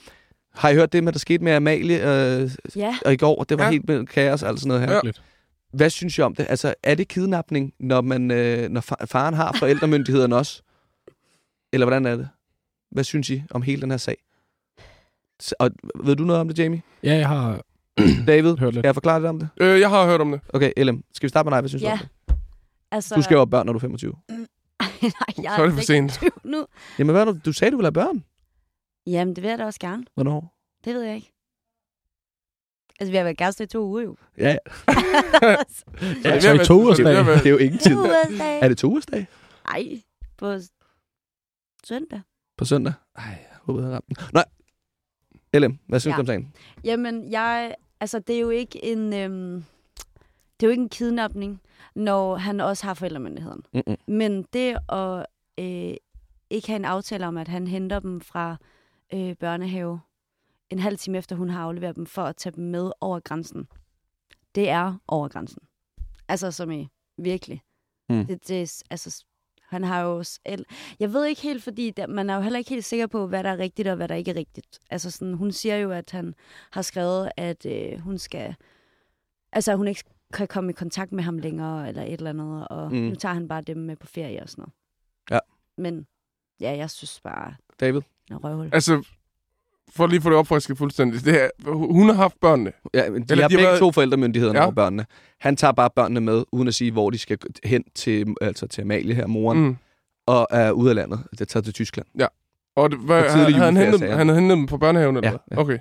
Har I hørt det med, der skete med Amalie øh, Ja, og i går? Det var Ja. helt med kaos og alt sådan noget her. Ja. Hvad synes I om det? Altså, er det kidnapning, når, man, øh, når fa- faren har forældremyndigheden også? Eller hvordan er det? Hvad synes I om hele den her sag? Og ved du noget om det, Jamie? Ja, jeg har [CLEARS THROAT] David? hørt lidt. Kan jeg forklare lidt om det? Øh, jeg har hørt om det. Okay, LM. Skal vi starte med dig? Hvad synes du Ja. om det? altså... Du skal jo have børn, når du er 25. [LAUGHS] Nej, jeg Så er det for sent. 26 nu. Jamen, hvad er det? Du sagde, du ville have børn. Jamen, det vil jeg da også gerne. Hvornår? Det ved jeg ikke. Altså, vi har været kærester i to uger jo. Ja, [LAUGHS] ja. det er så ved i to være- ugersdag. det er er jo ingen tid. Er det to ugersdag? Ej, på søndag. På søndag? Ej, jeg håber, jeg ramte den. Nej. LM, hvad synes Ja. du om sagen? Jamen, jeg... Altså, det er jo ikke en... Øhm, det er jo ikke en kidnapning, når han også har forældremyndigheden. Mm-mm. Men det at øh, ikke have en aftale om, at han henter dem fra øh, børnehave en halv time efter, hun har afleveret dem, for at tage dem med over grænsen, det er over grænsen. Altså, som i virkelig. Mm. Det, det, altså, han har jo... Jeg ved ikke helt, fordi der, man er jo heller ikke helt sikker på, hvad der er rigtigt og hvad der ikke er rigtigt. Altså, sådan, hun siger jo, at han har skrevet, at øh, hun skal... Altså, hun ikke kan komme i kontakt med ham længere, eller et eller andet, og mm. nu tager han bare dem med på ferie og sådan noget. Ja. Men ja, jeg synes bare, David? En røvhul. Altså, for lige at få det opfrisket fuldstændig. Det er, hun har haft børnene. Ja, men de Eller har de har begge været- to forældremyndigheden Ja. over børnene. Han tager bare børnene med, uden at sige, hvor de skal hen til, altså til Amalie her, moren, mm. Og er ude af landet. Det er taget til Tyskland. Og det, hvad, På han, tidlig han, hentet, dem- han. han hentet dem på børnehaven, eller Ja, hvad? ja. Okay.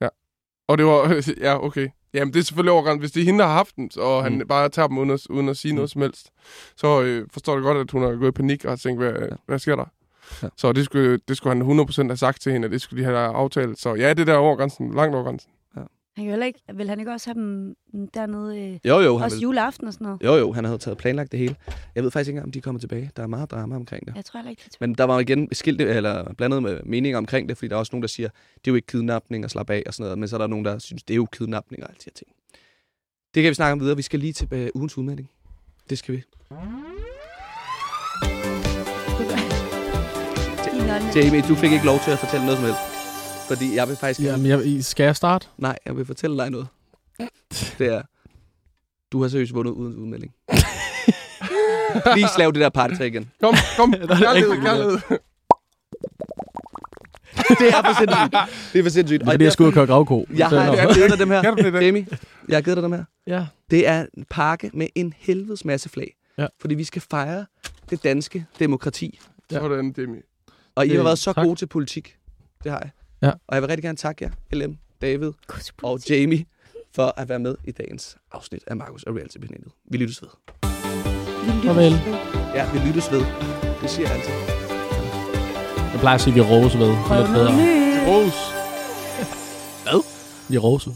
Ja. Og det var... [LAUGHS] Ja, okay. Jamen, det er selvfølgelig overgrænset. Hvis det er hende, der har haft den, og han Mm. bare tager dem uden at, uden at sige Mm. noget som helst, så øh, forstår jeg godt, at hun har gået i panik og har tænkt, hvad, Ja. hvad sker der? Ja. Så det skulle, det skulle han 100% have sagt til hende, at det skulle de have aftalt. Så ja, det der over grænsen, langt over grænsen. Han kan heller ikke, vil han ikke også have dem dernede, øh, Jo, jo. Han også vil, juleaften og sådan noget? jo, jo, han havde taget planlagt det hele. Jeg ved faktisk ikke engang, om de kommer tilbage. Der er meget drama omkring det. Jeg tror heller ikke, det Men der var igen skilt, eller blandet med meninger omkring det, fordi der er også nogen, der siger, det er jo ikke kidnapning og slappe af og sådan noget, men så er der nogen, der synes, det er jo kidnapning og alle de her ting. Det kan vi snakke om videre. Vi skal lige til øh, ugens udmelding. Det skal vi. Jamie, du fik ikke lov til at fortælle noget som helst. Fordi jeg vil faktisk... Jamen, jeg, skal jeg starte? Nej, jeg vil fortælle dig noget. Det er... Du har seriøst vundet uden udmelding. [LAUGHS] Please lav det der party igen. Kom, kom. [LAUGHS] Er kærlighed, kærlighed. Det er for sindssygt. Det er for sindssygt. Det er det, jeg skulle ud og køre gravko. Jeg har Ja, givet dig dem her. Kan du det i dag? Jamie, jeg har givet dig dem her. Ja. Det er en pakke med en helvedes masse flag. Ja. Fordi vi skal fejre det danske demokrati. Ja. Sådan, Demi. Og I har været så tak. gode til politik. Det har jeg. Ja. Og jeg vil rigtig gerne takke jer, LM, David og Jamie, for at være med i dagens afsnit af Markus og Reality Panelet. Vi lyttes ved. Farvel. Ja, vi lyttes ved. Det siger jeg altid. Jeg plejer at sige, at vi er rose ved. Prøv lidt noget bedre. nyt. Rose. Vi er rose.